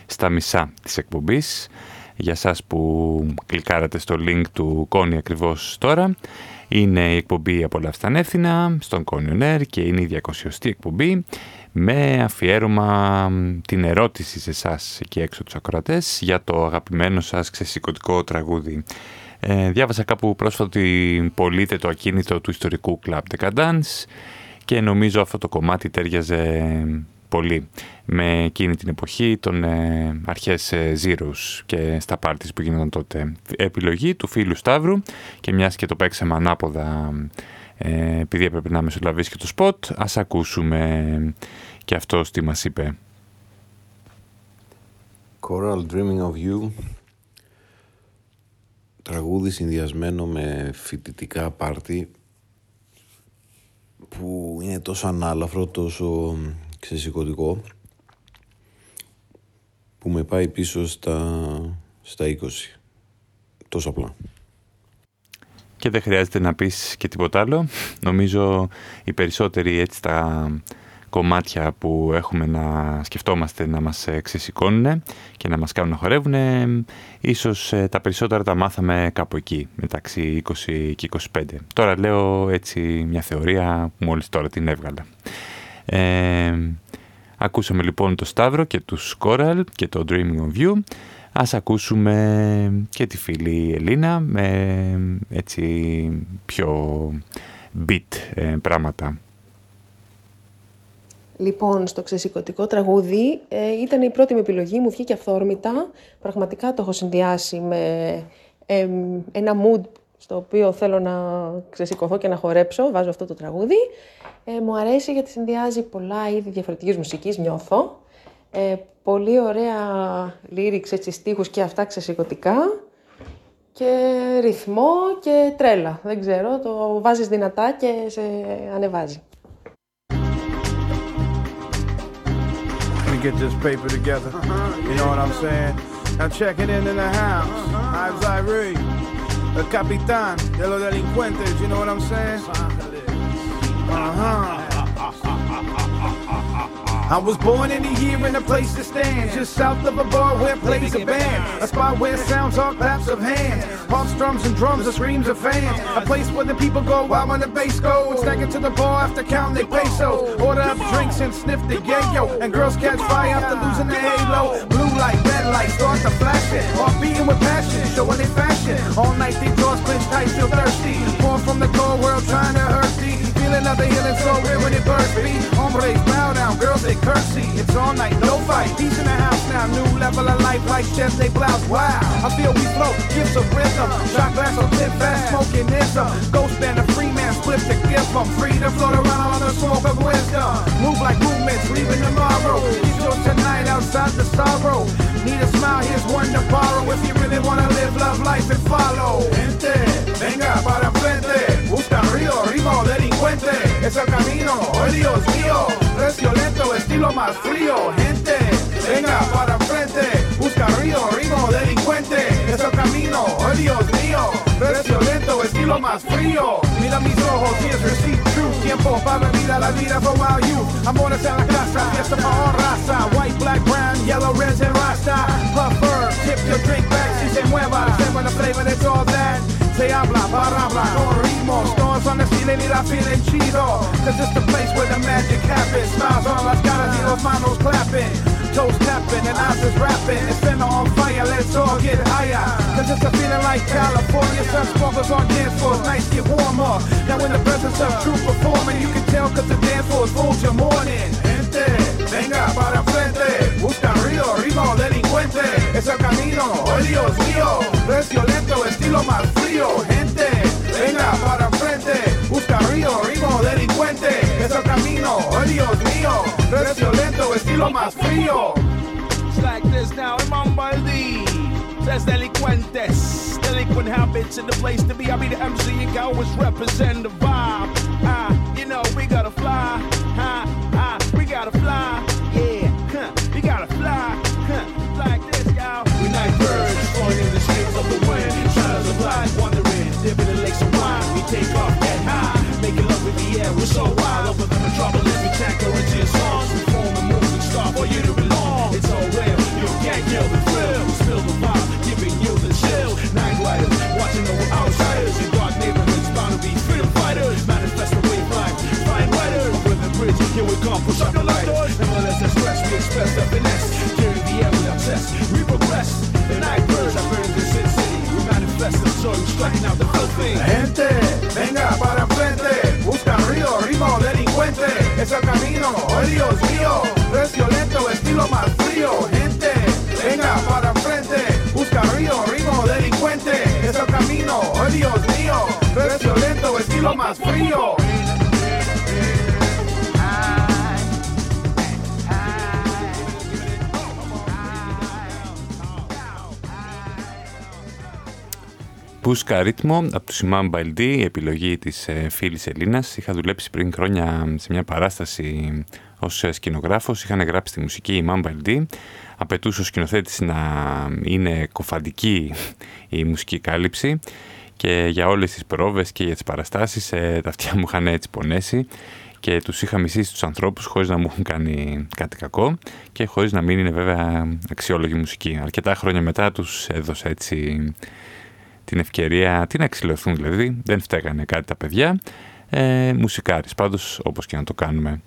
στα μισά της εκπομπής. Για σας που κλικάρατε στο link του Κόνη ακριβώς τώρα, είναι η εκπομπή «Απολαύστα ανεύθυνα» στον Κόνιον Air και είναι η 200η εκπομπή με αφιέρωμα την ερώτηση σε εσάς εκεί έξω τους ακροατές για το αγαπημένο σας ξεσηκωτικό τραγούδι. Ε, διάβασα κάπου πρόσφατα ότι πωλείται το ακίνητο του ιστορικού Club Decadence και νομίζω αυτό το κομμάτι τέριαζε πολύ με εκείνη την εποχή των ε, αρχές ε, Zeros και στα πάρτις που γίνονταν τότε. Επιλογή του φίλου Σταύρου και μιας και το παίξαμε ανάποδα ε, επειδή έπρεπε να μεσολαβήσει και το σποτ, ας ακούσουμε και αυτό τι μας είπε. Coral Dreaming of You τραγούδι συνδυασμένο με φοιτητικά πάρτι που είναι τόσο ανάλαφρο, τόσο ξεσηκωτικό που με πάει πίσω στα, στα 20. Τόσο απλά. Και δεν χρειάζεται να πεις και τίποτα άλλο. Νομίζω οι περισσότεροι έτσι τα κομμάτια που έχουμε να σκεφτόμαστε να μας ε, ξεσηκώνουν και να μας κάνουν να χορεύουν, ίσως ε, τα περισσότερα τα μάθαμε κάπου εκεί, μεταξύ 20 και 25. Τώρα λέω έτσι μια θεωρία που μόλις τώρα την έβγαλα. Ε, ακούσαμε λοιπόν το Σταύρο και του Coral και το Dreaming of You. Ας ακούσουμε και τη φίλη Ελίνα με έτσι πιο beat ε, πράγματα. Λοιπόν, στο ξεσηκωτικό τραγούδι ε, ήταν η πρώτη μου επιλογή, μου βγήκε αυθόρμητα. Πραγματικά το έχω συνδυάσει με ε, ένα mood στο οποίο θέλω να ξεσηκωθώ και να χορέψω, βάζω αυτό το τραγούδι. Ε, μου αρέσει γιατί συνδυάζει πολλά είδη διαφορετικής μουσικής, νιώθω. Ε, πολύ ωραία lyrics, έτσι, στίχους και αυτά ξεσηκωτικά. Και ρυθμό και τρέλα, δεν ξέρω, το βάζεις δυνατά και σε ανεβάζει. Get this paper together. You know what I'm saying? Now checking in in the house. I'm Zyrie, the capitan de los delincuentes. You know what I'm saying? Uh huh. I was born in a year in a place to stand, just south of a bar where plays a band. A spot where sounds are claps of hands, harps, drums, and drums, the screams of fans. A place where the people go out when the bass goes. Stack it to the bar after counting their pesos. Order up drinks and sniff the yayo. And girls catch fire after losing their halo. Blue light, red light, start to flashing. Heart beating with passion, showing their fashion. All night they draws clenched tight, still thirsty. From the cold world, trying to hurt thee. Feeling of the healing so real when it bursts me. Hombres bow down, girls they curtsy. It's all night, no fight. Now, new level of life like chest they blouse. Wow, I feel we flow, gifts of rhythm. Shot glass on tip fast, smoking ism. Ghost band, a free man, split the gift from freedom. Float around on the smoke of wisdom. Move like movements, leaving tomorrow. Get your tonight outside the sorrow. Need a smile, here's one to borrow. If you really wanna live, love life and follow. Gente, venga para frente. Busca río, ritmo, delincuente. Es el camino, oh Dios mío. Recio lento, estilo más frío. Gente, venga para frente. Busca río, ritmo, delincuente. Es el camino, oh Dios mío. Recio lento, estilo más frío. Mira mis ojos, here's receipt true. Tiempo para vivir la vida for my youth. Amores en la casa, fiesta para raza. White, black, brown, yellow, red, and rasta. Puffer, tip your drink back si se mueva. When the flavor, it's all that. Se habla, barabla, con ritmo. Stores on the ceiling y la feeling chido. Cause it's the place where the magic happens. Smiles on las caras y los manos clapping. Toes tapping and eyes is rapping. It's been on fire, let's all get higher. Cause it's a feeling like California. Sun sparkles on dance floors, nights get warmer. Now in the presence of true performing, you can tell cause the dance floor is full till morning. Gente, venga para frente. Busca río, ritmo, delincuente. Es el camino, oh Dios mío. Recio lento, estilo más frío. Gente, Es el camino, oh Dios mío. Recio lento, estilo más frío. It's like this now, I'm on Baldi. Says delinquentes, delinquent habits in the place to be. I be the MC and can always represent the vibe. Ah, you know we gotta fly. Ah, ah, we gotta fly. Yeah, huh, we gotta fly. Huh, like this, y'all. We night birds, flying in the streets of the wind. Shadows of light wandering, dipping in lakes of wine. We take off, Gente, venga para frente. Busca río, ritmo, delincuente. Es el camino, oh Dios mío. Recio lento, estilo más frío. Gente, venga para frente. Busca río, ritmo, delincuente. Es el camino, oh Dios mío. Recio lento, estilo más frío. Πούσκα ρύθμο από το Σιμάν Μπαλντή, η επιλογή της ε, φίλης Ελλήνας. Είχα δουλέψει πριν χρόνια σε μια παράσταση ως ε, σκηνογράφος. Είχαν γράψει τη μουσική η Μάν Μπαλντή. Απαιτούσε ο σκηνοθέτης να είναι κοφαντική η μουσική κάλυψη και για όλες τις πρόβες και για τις παραστάσεις ε, τα αυτιά μου είχαν έτσι πονέσει και τους είχα μισήσει τους ανθρώπους χωρίς να μου έχουν κάνει κάτι κακό και χωρίς να μην είναι βέβαια αξιόλογη μουσική. Αρκετά χρόνια μετά τους έδωσα έτσι την ευκαιρία, την να εξηλωθούν δηλαδή, δεν φταίγανε κάτι τα παιδιά, ε, μουσικάρις πάντως όπως και να το κάνουμε.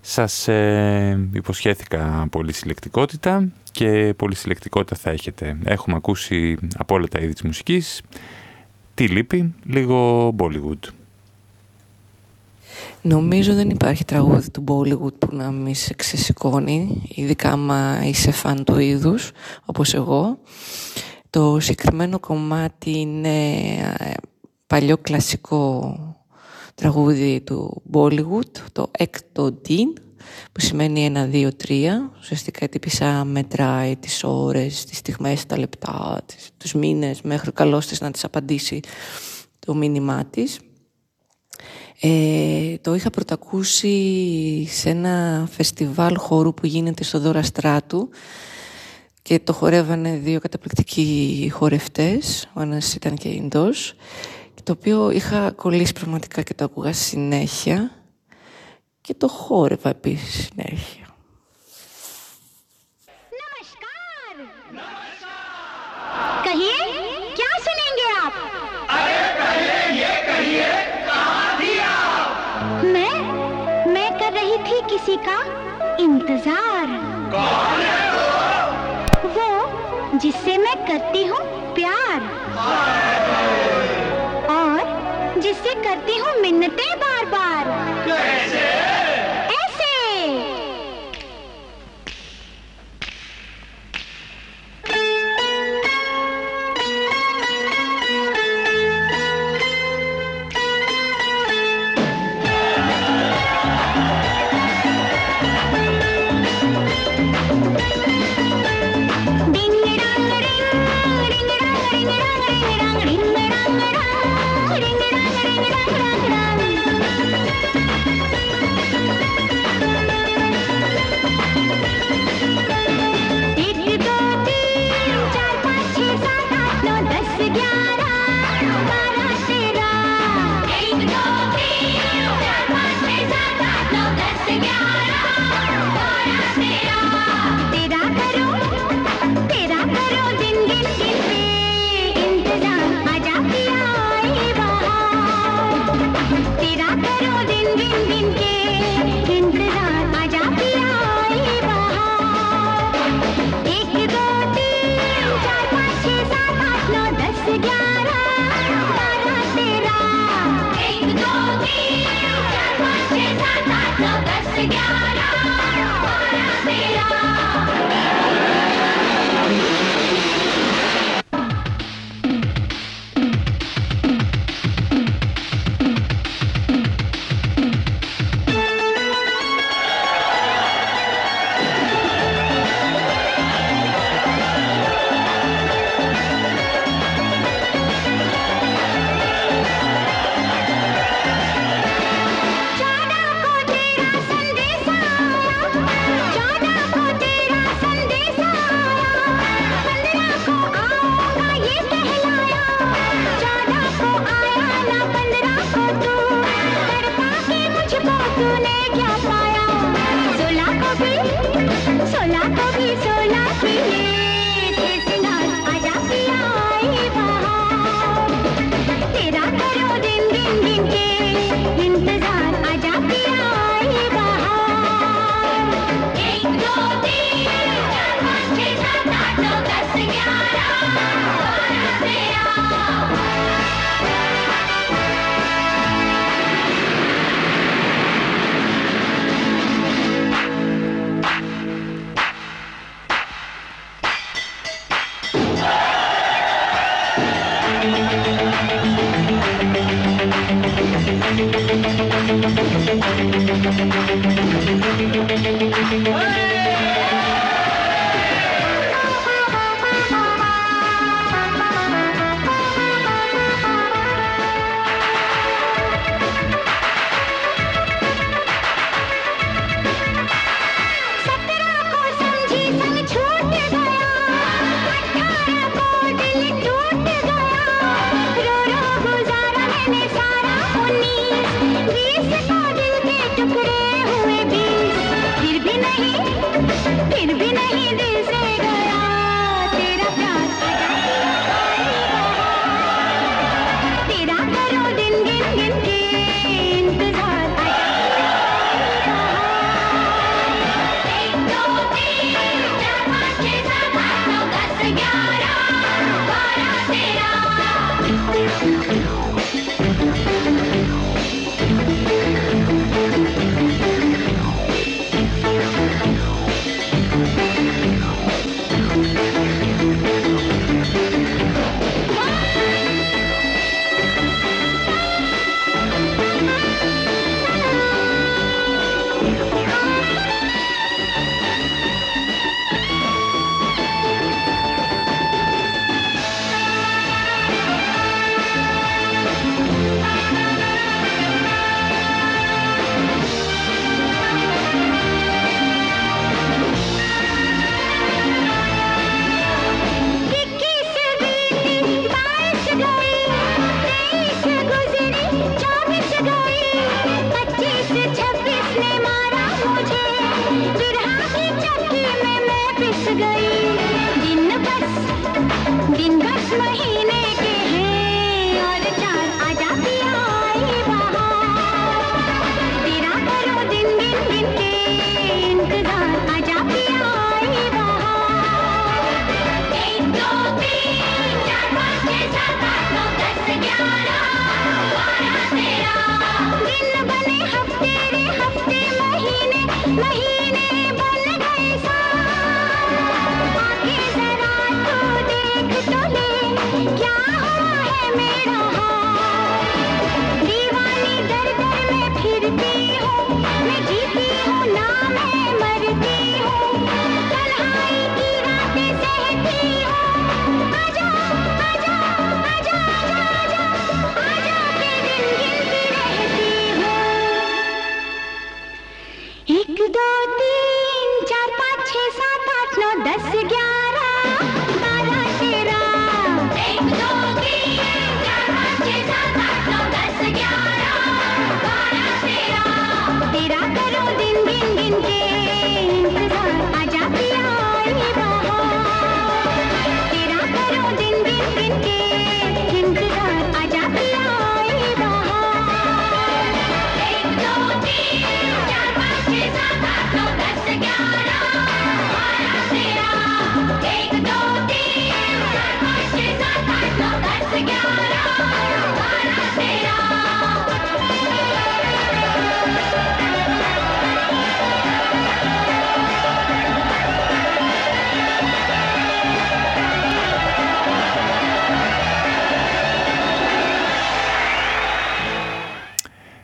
Σας ε, υποσχέθηκα πολύ συλλεκτικότητα και πολύ συλλεκτικότητα θα έχετε. Έχουμε ακούσει από όλα τα είδη της μουσικής, τι λείπει, λίγο Bollywood. Νομίζω δεν υπάρχει τραγούδι του Bollywood που να μη σε ξεσηκώνει, ειδικά άμα είσαι φαν του είδους, όπως εγώ. Το συγκεκριμένο κομμάτι είναι ε, παλιό κλασικό τραγούδι του Bollywood, το Εκτο Din, που σημαίνει 1, 2, 3. Ουσιαστικά η τύπησα μετράει τις ώρες, τις στιγμές, τα λεπτά, τους μήνες, μέχρι ο καλός της να της απαντήσει το μήνυμά της. Ε, το είχα πρωτακούσει σε ένα φεστιβάλ χώρου που γίνεται στο Δώρα Στράτου και το χορεύανε δύο καταπληκτικοί χορευτές, ο ένας ήταν και Ινδός, το οποίο είχα κολλήσει πραγματικά και το ακούγα συνέχεια και το χόρευα επίσης συνέχεια. कहिए क्या सुनेंगे आप अरे पहले ये कहिए कहाँ थी आप मैं मैं कर रही थी किसी का इंतजार कौन है वो वो जिससे मैं करती हूँ प्यार। और जिससे करती हूँ मिन्नतें बार बार कैसे?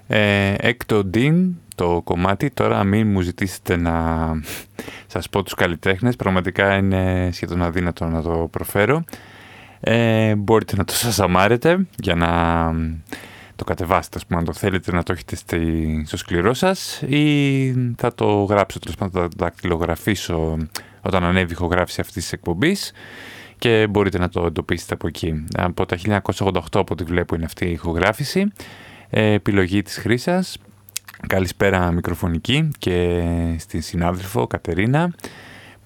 Ε, έκτο Dean, το κομμάτι. Τώρα μην μου ζητήσετε να σας πω τους καλλιτέχνες. Πραγματικά είναι σχεδόν αδύνατο να το προφέρω. Ε, μπορείτε να το σας αμάρετε για να το κατεβάσετε, ας πούμε, αν το θέλετε να το έχετε στη, στο σκληρό σας ή θα το γράψω, τέλος πάντων θα το δακτυλογραφήσω όταν ανέβει η ηχογράφηση αυτής της εκπομπής και μπορείτε να το εντοπίσετε από εκεί. Από τα 1988 από ό,τι βλέπω είναι αυτή η ηχογράφηση. Ε, επιλογή της Χρύσας. Καλησπέρα μικροφωνική και στη συνάδελφο Κατερίνα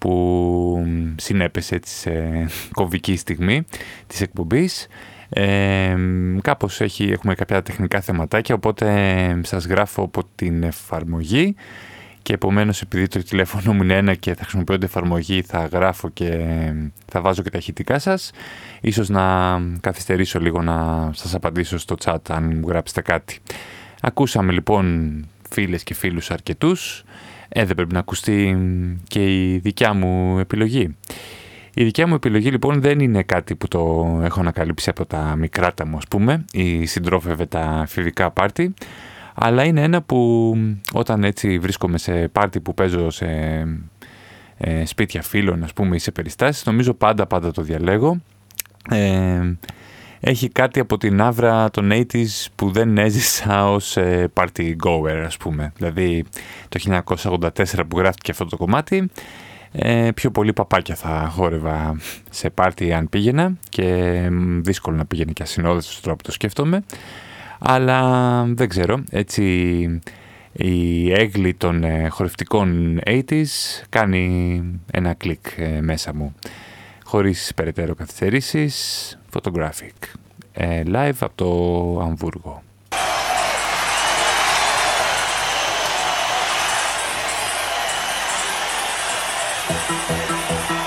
που συνέπεσε έτσι σε κομβική στιγμή της εκπομπής. Ε, κάπως έχει, έχουμε κάποια τεχνικά θεματάκια οπότε σας γράφω από την εφαρμογή και επομένως επειδή το τηλέφωνο μου είναι ένα και θα χρησιμοποιώ την εφαρμογή θα γράφω και θα βάζω και τα ηχητικά σας. Ίσως να καθυστερήσω λίγο να σας απαντήσω στο chat αν μου γράψετε κάτι. Ακούσαμε λοιπόν φίλες και φίλους αρκετούς ε, δεν πρέπει να ακουστεί και η δικιά μου επιλογή. Η δικιά μου επιλογή λοιπόν δεν είναι κάτι που το έχω ανακαλύψει από τα μικράτα μου ας πούμε ή συντρόφευε τα φιβικά πάρτι αλλά είναι ένα που όταν έτσι βρίσκομαι σε πάρτι που παίζω σε ε, σπίτια φίλων ας πούμε ή σε περιστάσεις νομίζω πάντα πάντα το διαλέγω. Ε, έχει κάτι από την άβρα των 80's που δεν έζησα ως ε, party goer ας πούμε δηλαδή το 1984 που γράφτηκε αυτό το κομμάτι ε, πιο πολύ παπάκια θα χόρευα σε πάρτι αν πήγαινα και δύσκολο να πήγαινε και ασυνόδευτος τρόπο το σκέφτομαι αλλά δεν ξέρω, έτσι η έγκλη των ε, χορευτικών 80's κάνει ένα κλικ ε, μέσα μου. Χωρίς περαιτέρω καθυστερήσεις, photographic. Ε, live από το Αμβούργο. Lights on,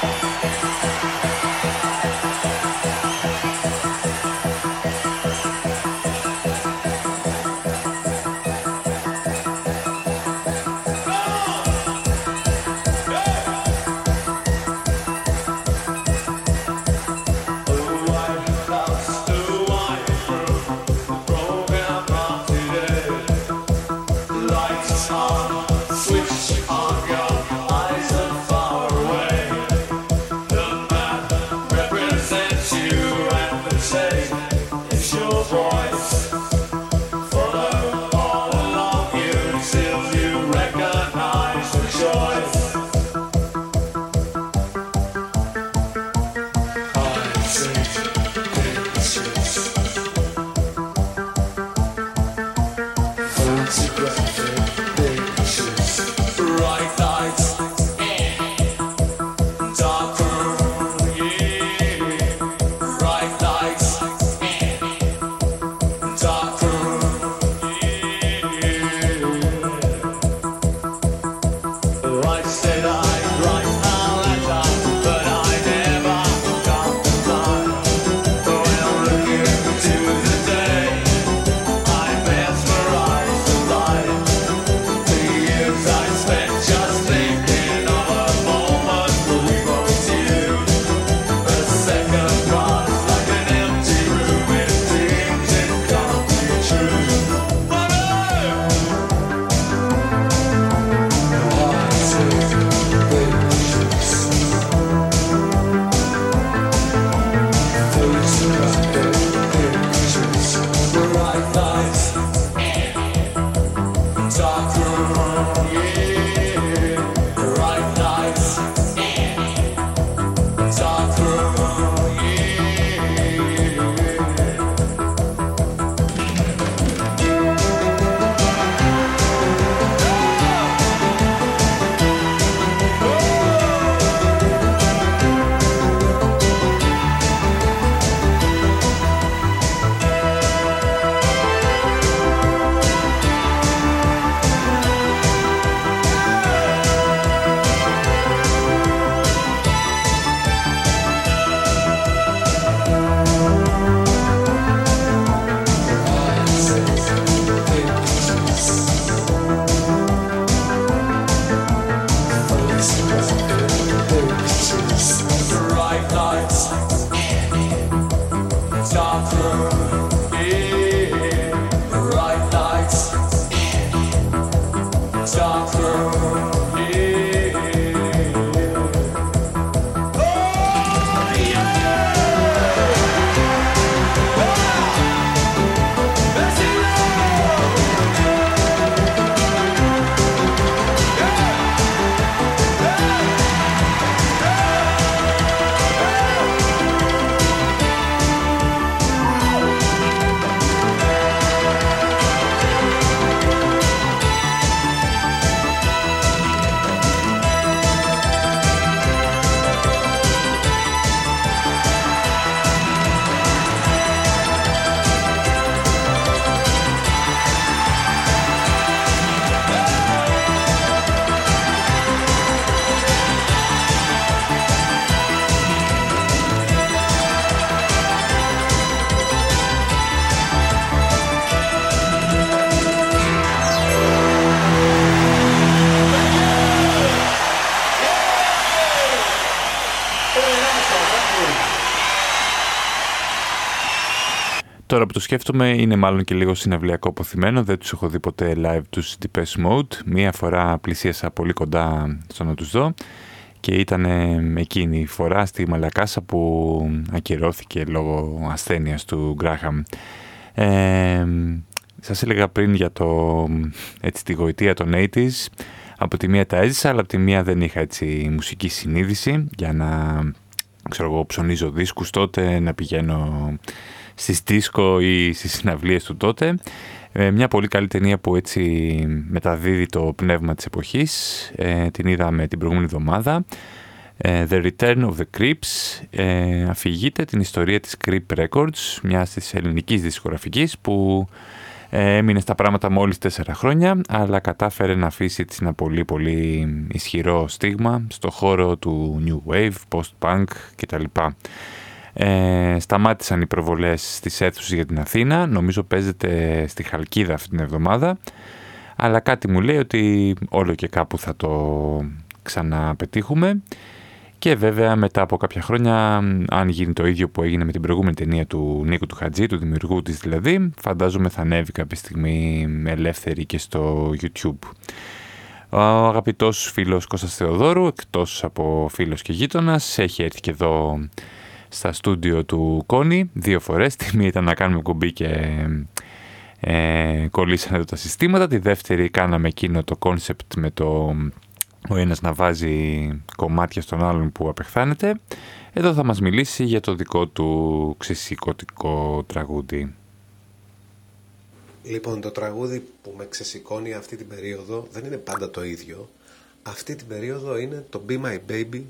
που το σκέφτομαι είναι μάλλον και λίγο συναυλιακό αποθυμένο, δεν τους έχω δει ποτέ live τους Depeche Mode. Μία φορά πλησίασα πολύ κοντά στο να τους δω και ήταν εκείνη η φορά στη Μαλακάσα που ακυρώθηκε λόγω ασθένειας του Γκράχαμ. Ε, σας έλεγα πριν για το, έτσι, τη γοητεία των 80's. Από τη μία τα έζησα, αλλά από τη μία δεν είχα έτσι μουσική συνείδηση για να ξέρω εγώ, ψωνίζω δίσκους τότε, να πηγαίνω στις δίσκο ή στις συναυλίες του τότε. Ε, μια πολύ καλή ταινία που έτσι μεταδίδει το πνεύμα της εποχής. Ε, την είδαμε την προηγούμενη εβδομάδα. Ε, The Return of the Creeps ε, αφηγείται την ιστορία της Creep Records, μιας της ελληνικής δισκογραφικής που ε, έμεινε στα πράγματα μόλις τέσσερα χρόνια, αλλά κατάφερε να αφήσει έτσι ένα πολύ πολύ ισχυρό στίγμα στο χώρο του New Wave, Post-Punk κτλ. Ε, σταμάτησαν οι προβολές στις αίθουσες για την Αθήνα, νομίζω παίζεται στη Χαλκίδα αυτή την εβδομάδα, αλλά κάτι μου λέει ότι όλο και κάπου θα το ξαναπετύχουμε. Και βέβαια μετά από κάποια χρόνια, αν γίνει το ίδιο που έγινε με την προηγούμενη ταινία του Νίκου του Χατζή, του δημιουργού της δηλαδή, φαντάζομαι θα ανέβει κάποια στιγμή ελεύθερη και στο YouTube. Ο αγαπητός φίλος Κώστας Θεοδόρου, εκτός από φίλος και γείτονας, έχει έρθει και εδώ στα στούντιο του Κόνη δύο φορές. Τη μία ήταν να κάνουμε κουμπί και ε, κολλήσανε εδώ τα συστήματα. Τη δεύτερη κάναμε εκείνο το concept με το ο ένας να βάζει κομμάτια στον άλλον που απεχθάνεται. Εδώ θα μας μιλήσει για το δικό του ξεσηκωτικό τραγούδι. Λοιπόν, το τραγούδι που με ξεσηκώνει αυτή την περίοδο δεν είναι πάντα το ίδιο. Αυτή την περίοδο είναι το Be My Baby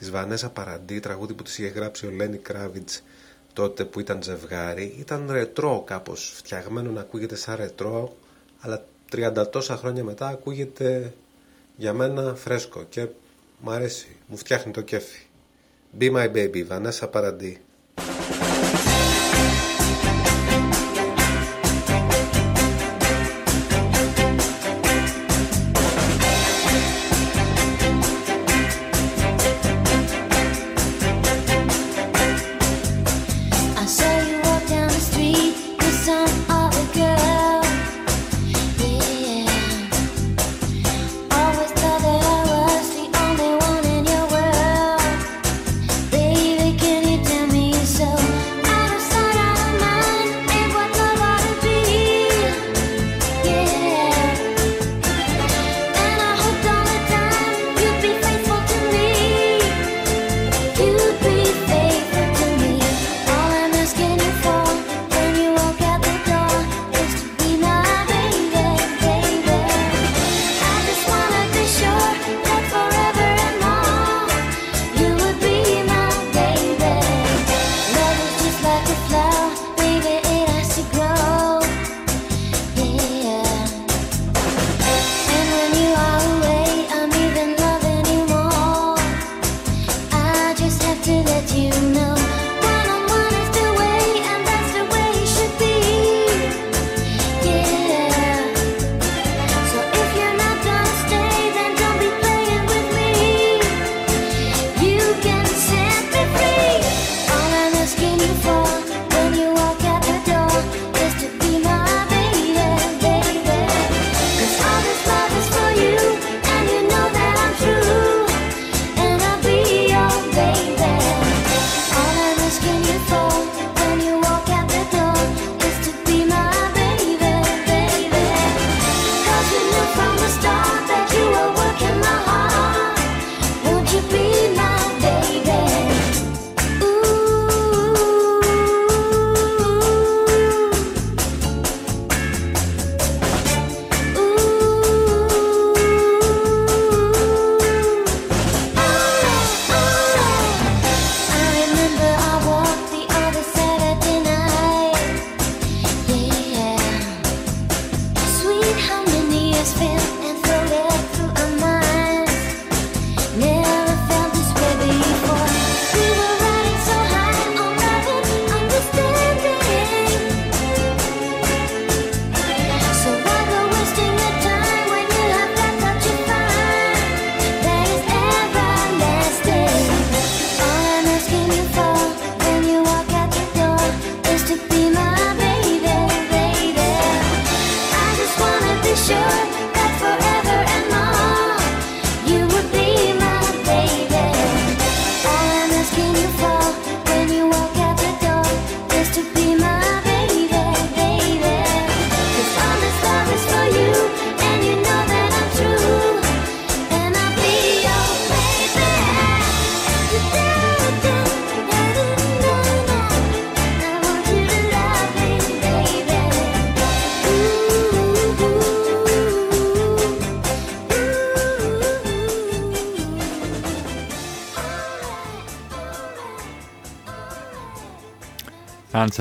της Βανέσα Παραντή, τραγούδι που της είχε γράψει ο Λένι Κράβιτς τότε που ήταν ζευγάρι. Ήταν ρετρό κάπως, φτιαγμένο να ακούγεται σαν ρετρό, αλλά 30 τόσα χρόνια μετά ακούγεται για μένα φρέσκο και μου αρέσει, μου φτιάχνει το κέφι. Be my baby, Βανέσα Παραντή.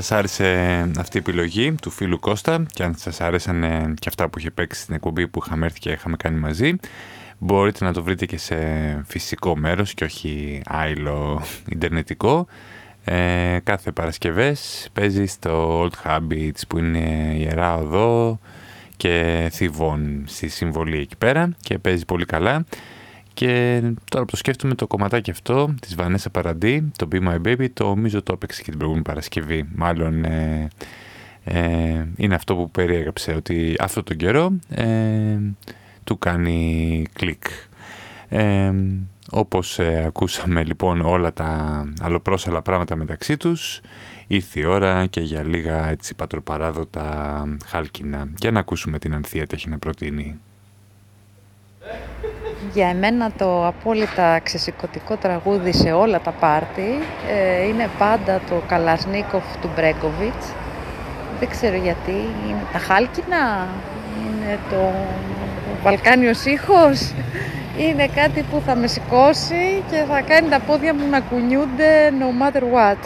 Σας άρεσε αυτή η επιλογή του φίλου Κώστα και αν σας άρεσαν ε, και αυτά που είχε παίξει στην εκπομπή που είχαμε έρθει και είχαμε κάνει μαζί, μπορείτε να το βρείτε και σε φυσικό μέρος και όχι άειλο ιντερνετικό. Ε, κάθε Παρασκευές παίζει στο Old Habits που είναι Ιερά Οδό και Θηβών στη συμβολή εκεί πέρα και παίζει πολύ καλά. Και τώρα που το σκέφτομαι το κομματάκι αυτό της Βανέσα Παραντή, το Be My Baby, το νομίζω το έπαιξε και την προηγούμενη Παρασκευή. Μάλλον ε, ε, είναι αυτό που περιέγραψε, ότι αυτό τον καιρό ε, του κάνει κλικ. Ε, όπως ε, ακούσαμε λοιπόν όλα τα αλλοπρόσαλα πράγματα μεταξύ τους, ήρθε η ώρα και για λίγα έτσι πατροπαράδοτα χάλκινα. Για να ακούσουμε την Ανθία τι έχει να προτείνει. Για εμένα το απόλυτα ξεσηκωτικό τραγούδι σε όλα τα πάρτι ε, είναι πάντα το Καλασνίκοφ του Μπρέκοβιτς. Δεν ξέρω γιατί. Είναι τα χάλκινα, είναι το Βαλκάνιος ήχος. Είναι κάτι που θα με σηκώσει και θα κάνει τα πόδια μου να κουνιούνται no matter what.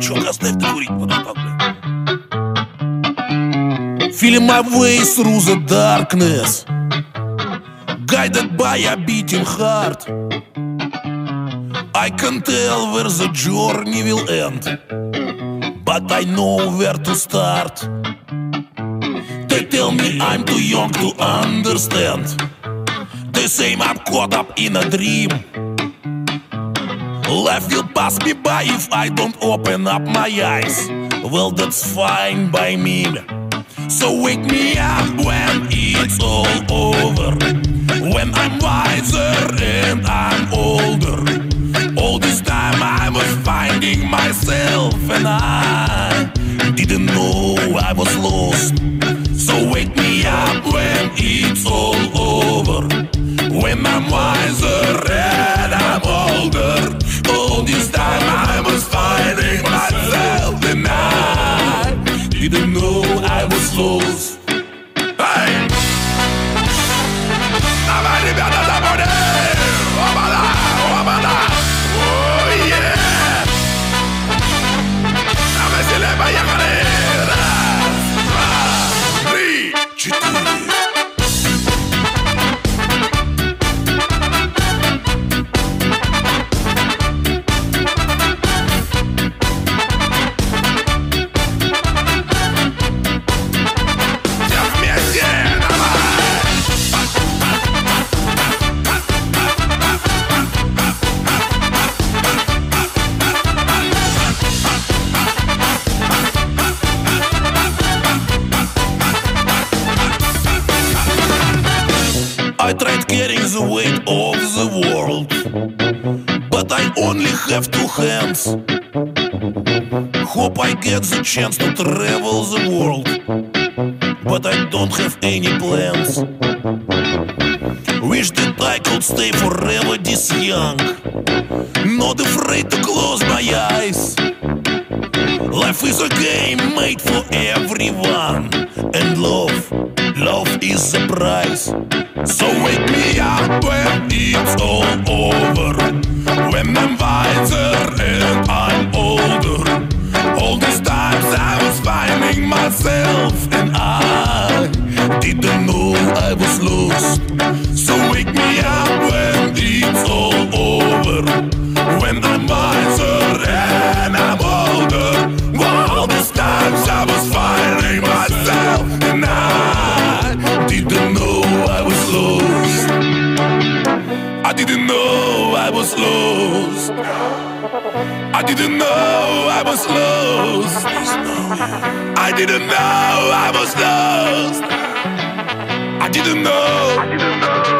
Чё оставь ты курить потом там, блядь. Feeling my way through the darkness Guided by a beating heart I can tell where the journey will end But I know where to start They tell me I'm too young to understand They say I'm caught up in a dream Life will pass me by if I don't open up my eyes. Well, that's fine by me. So wake me up when it's all over. When I'm wiser and I'm older. All this time I was finding myself and I didn't know I was lost. So wake me up when it's all over. When I'm wiser and I'm older. This time I was finding myself and I didn't know I was lost. Only have two hands. Hope I get the chance to travel the world, but I don't have any plans. Wish that I could stay forever this young, not afraid to close my eyes. Life is a game made for everyone, and love, love is the prize. So wake me up when it's all over, when I'm wiser and I'm older. All these times I was finding myself, and I didn't know I was lost. So wake me up when it's all over, when know I was lost. I didn't know I was lost. I didn't know I was lost. I didn't know. I didn't know.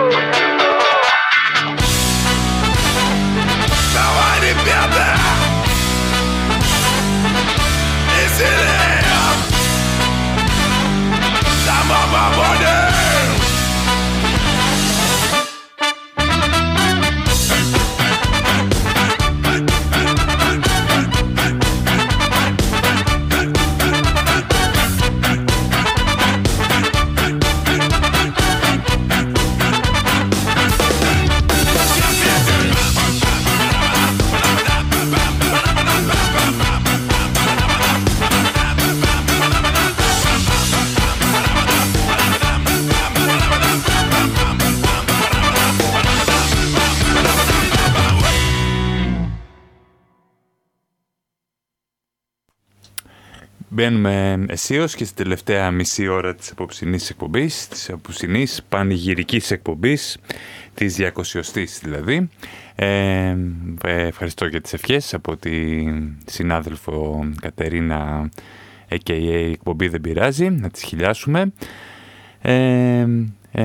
Μπαίνουμε αισίως και στην τελευταία μισή ώρα της απόψινής εκπομπής, της απόψινής πανηγυρικής εκπομπής, της 200ης δηλαδή. Ε, ευχαριστώ για τις ευχές από τη συνάδελφο Κατερίνα a.k.a. εκπομπή δεν πειράζει, να τις χιλιάσουμε. Ε, ε,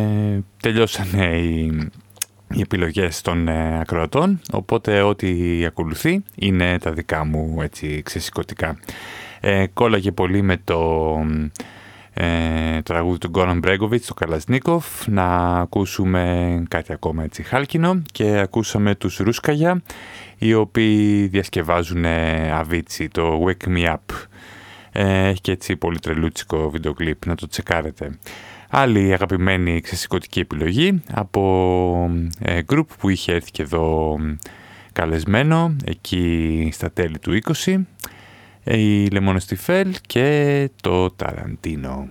τελειώσανε οι, οι επιλογές των ε, ακροατών, οπότε ό,τι ακολουθεί είναι τα δικά μου έτσι ξεσηκωτικά. Ε, κόλλαγε πολύ με το ε, τραγούδι του Γκόραν Μπρέγκοβιτς, το Καλασνίκοφ, να ακούσουμε κάτι ακόμα έτσι χάλκινο και ακούσαμε τους Ρούσκαγια, οι οποίοι διασκευάζουν αβίτσι, το Wake Me Up. Ε, έχει και έτσι πολύ τρελούτσικο βίντεο κλιπ, να το τσεκάρετε. Άλλη αγαπημένη ξεσηκωτική επιλογή από ε, group που είχε έρθει και εδώ καλεσμένο εκεί στα τέλη του 20 η Λεμονοστιφέλ και το Ταραντίνο.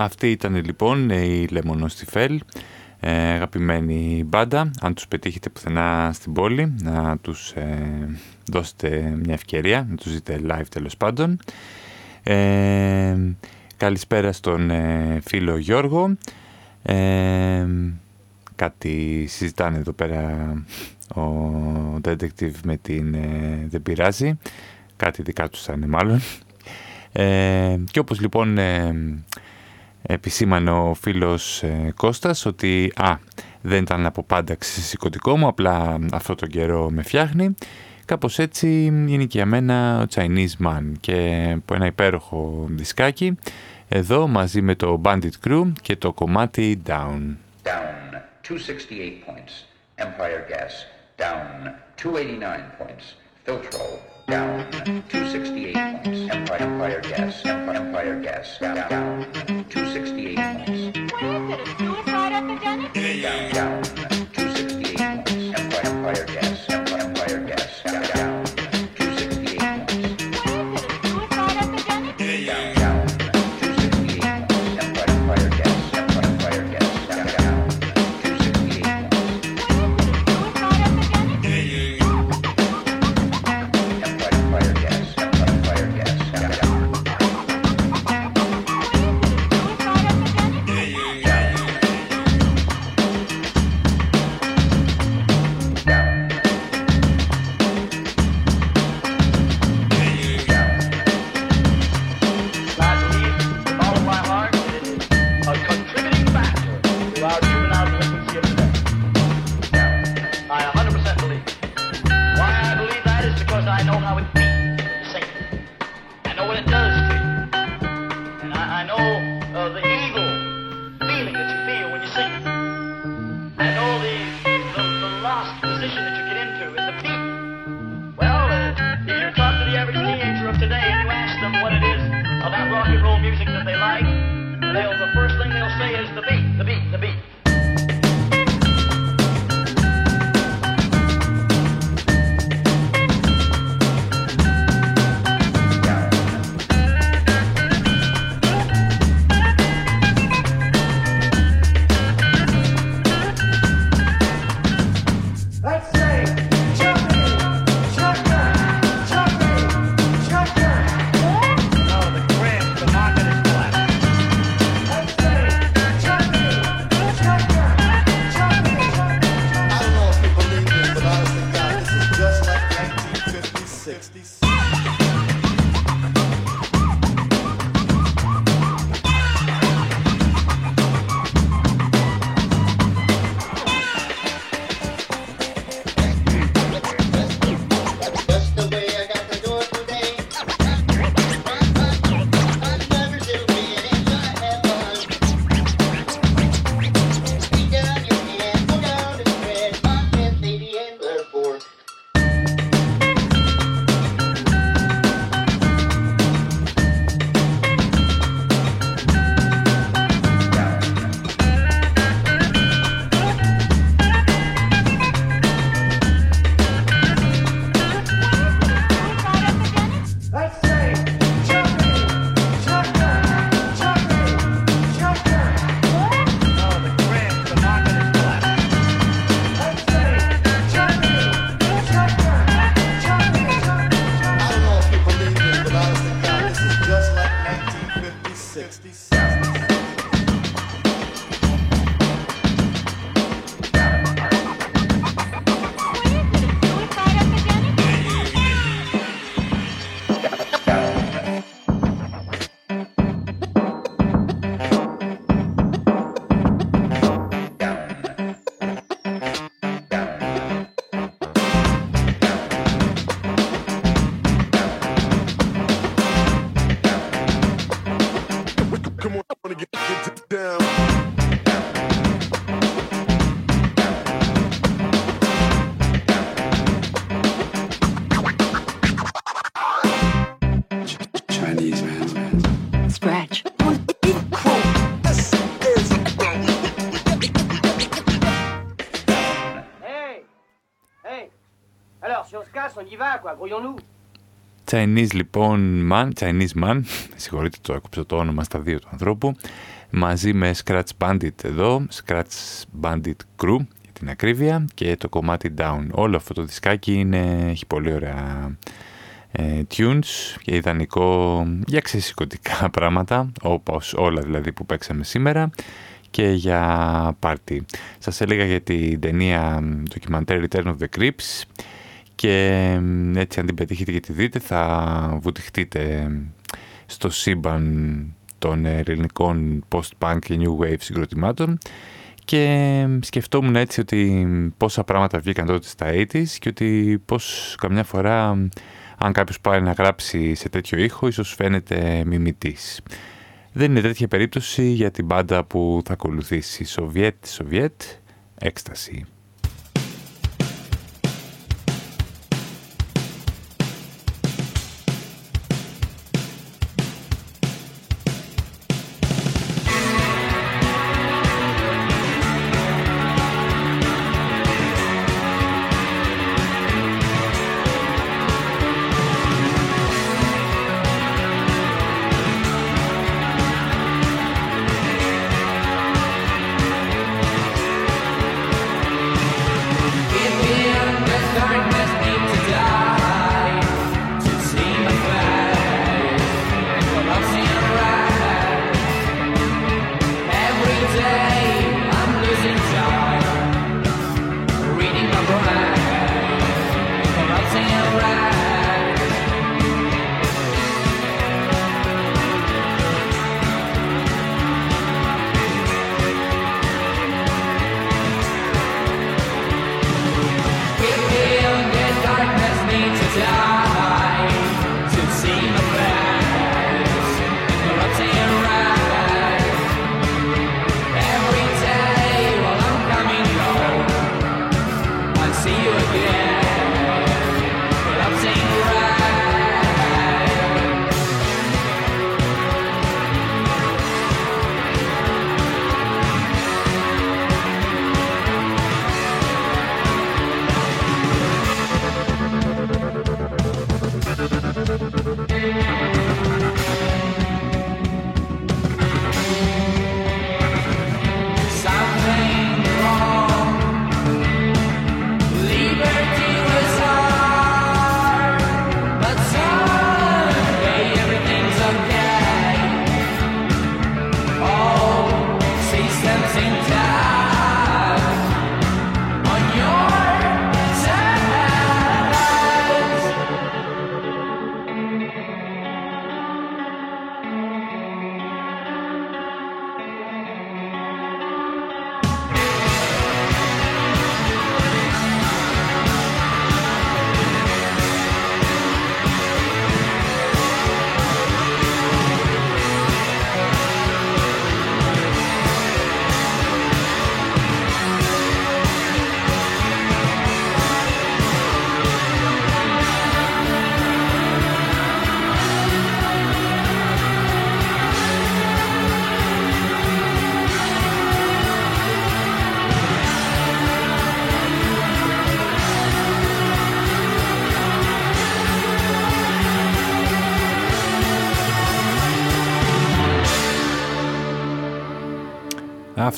Αυτή ήταν λοιπόν η Λεμονοστιφέλ, ε, αγαπημένη μπάντα. Αν τους πετύχετε πουθενά στην πόλη, να τους ε, δώσετε μια ευκαιρία, να τους δείτε live τέλος πάντων. Ε, καλησπέρα στον ε, φίλο Γιώργο. Ε, κάτι συζητάνε εδώ πέρα ο detective με την ε, δεν πειράζει. Κάτι δικά τους θα είναι μάλλον. Ε, και όπως λοιπόν ε, επισήμανε ο φίλος ε, Κώστας ότι α, δεν ήταν από πάντα ξεσηκωτικό μου, απλά αυτό τον καιρό με φτιάχνει. Κάπως έτσι είναι και για μένα ο Chinese Man και από ένα υπέροχο δισκάκι εδώ μαζί με το Bandit Crew και το κομμάτι Down. Down 268 points. Empire Gas down 289 points. Filtrol down 268 points. Empire, Empire Gas, Empire, Empire Gas down, down 268 points. Down, down y va, quoi, grouillons-nous Chinese λοιπόν man, Chinese man, με συγχωρείτε το έκοψα το όνομα στα δύο του ανθρώπου. μαζί με Scratch Bandit εδώ, Scratch Bandit Crew για την ακρίβεια και το κομμάτι Down. Όλο αυτό το δισκάκι είναι, έχει πολύ ωραία ε, tunes και ιδανικό για ξεσηκωτικά πράγματα όπως όλα δηλαδή που παίξαμε σήμερα και για πάρτι. Σας έλεγα για την ταινία ντοκιμαντέρ Return of the Crips και έτσι αν την πετύχετε και τη δείτε θα βουτυχτείτε στο σύμπαν των ελληνικών post-punk και new wave συγκροτημάτων και σκεφτόμουν έτσι ότι πόσα πράγματα βγήκαν τότε στα 80's και ότι πως καμιά φορά αν κάποιος πάει να γράψει σε τέτοιο ήχο ίσως φαίνεται μιμητής. Δεν είναι τέτοια περίπτωση για την μπάντα που θα ακολουθήσει Σοβιέτ, Σοβιέτ, έκσταση.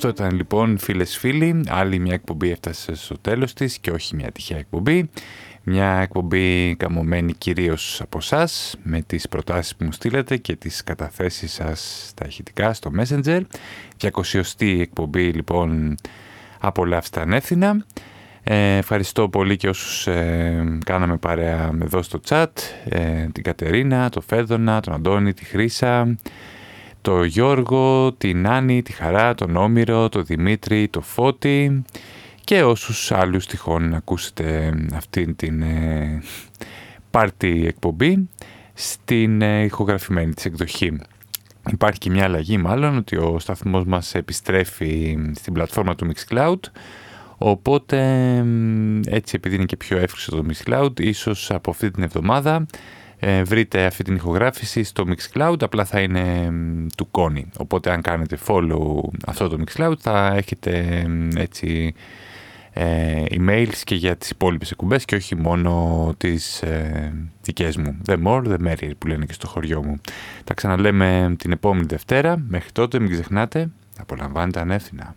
Αυτό ήταν λοιπόν φίλες φίλοι, άλλη μια εκπομπή έφτασε στο τέλος της και όχι μια τυχαία εκπομπή. Μια εκπομπή καμωμένη κυρίως από εσά με τις προτάσεις που μου στείλετε και τις καταθέσεις σας στα ηχητικά στο Messenger. 200 εκπομπή λοιπόν απολαύστα ανεύθυνα. Ε, ευχαριστώ πολύ και όσους ε, κάναμε παρέα εδώ στο chat, ε, την Κατερίνα, τον Φέδωνα, τον Αντώνη, τη Χρύσα, το Γιώργο, την Άννη, τη Χαρά, τον Όμηρο, τον Δημήτρη, το Φώτη και όσους άλλους τυχόν να ακούσετε αυτήν την ε, πάρτι εκπομπή στην ε, ηχογραφημένη της εκδοχή. Υπάρχει και μια αλλαγή μάλλον ότι ο σταθμός μας επιστρέφει στην πλατφόρμα του Mixcloud οπότε έτσι επειδή είναι και πιο εύκολο το Mixcloud ίσως από αυτή την εβδομάδα ε, βρείτε αυτή την ηχογράφηση στο Mixcloud, απλά θα είναι του Κόνη. Οπότε αν κάνετε follow αυτό το Mixcloud θα έχετε έτσι ε, emails και για τις υπόλοιπες εκπομπές και όχι μόνο τις ε, δικές μου. The more, the merrier που λένε και στο χωριό μου. Τα ξαναλέμε την επόμενη Δευτέρα. Μέχρι τότε μην ξεχνάτε, απολαμβάνετε ανεύθυνα.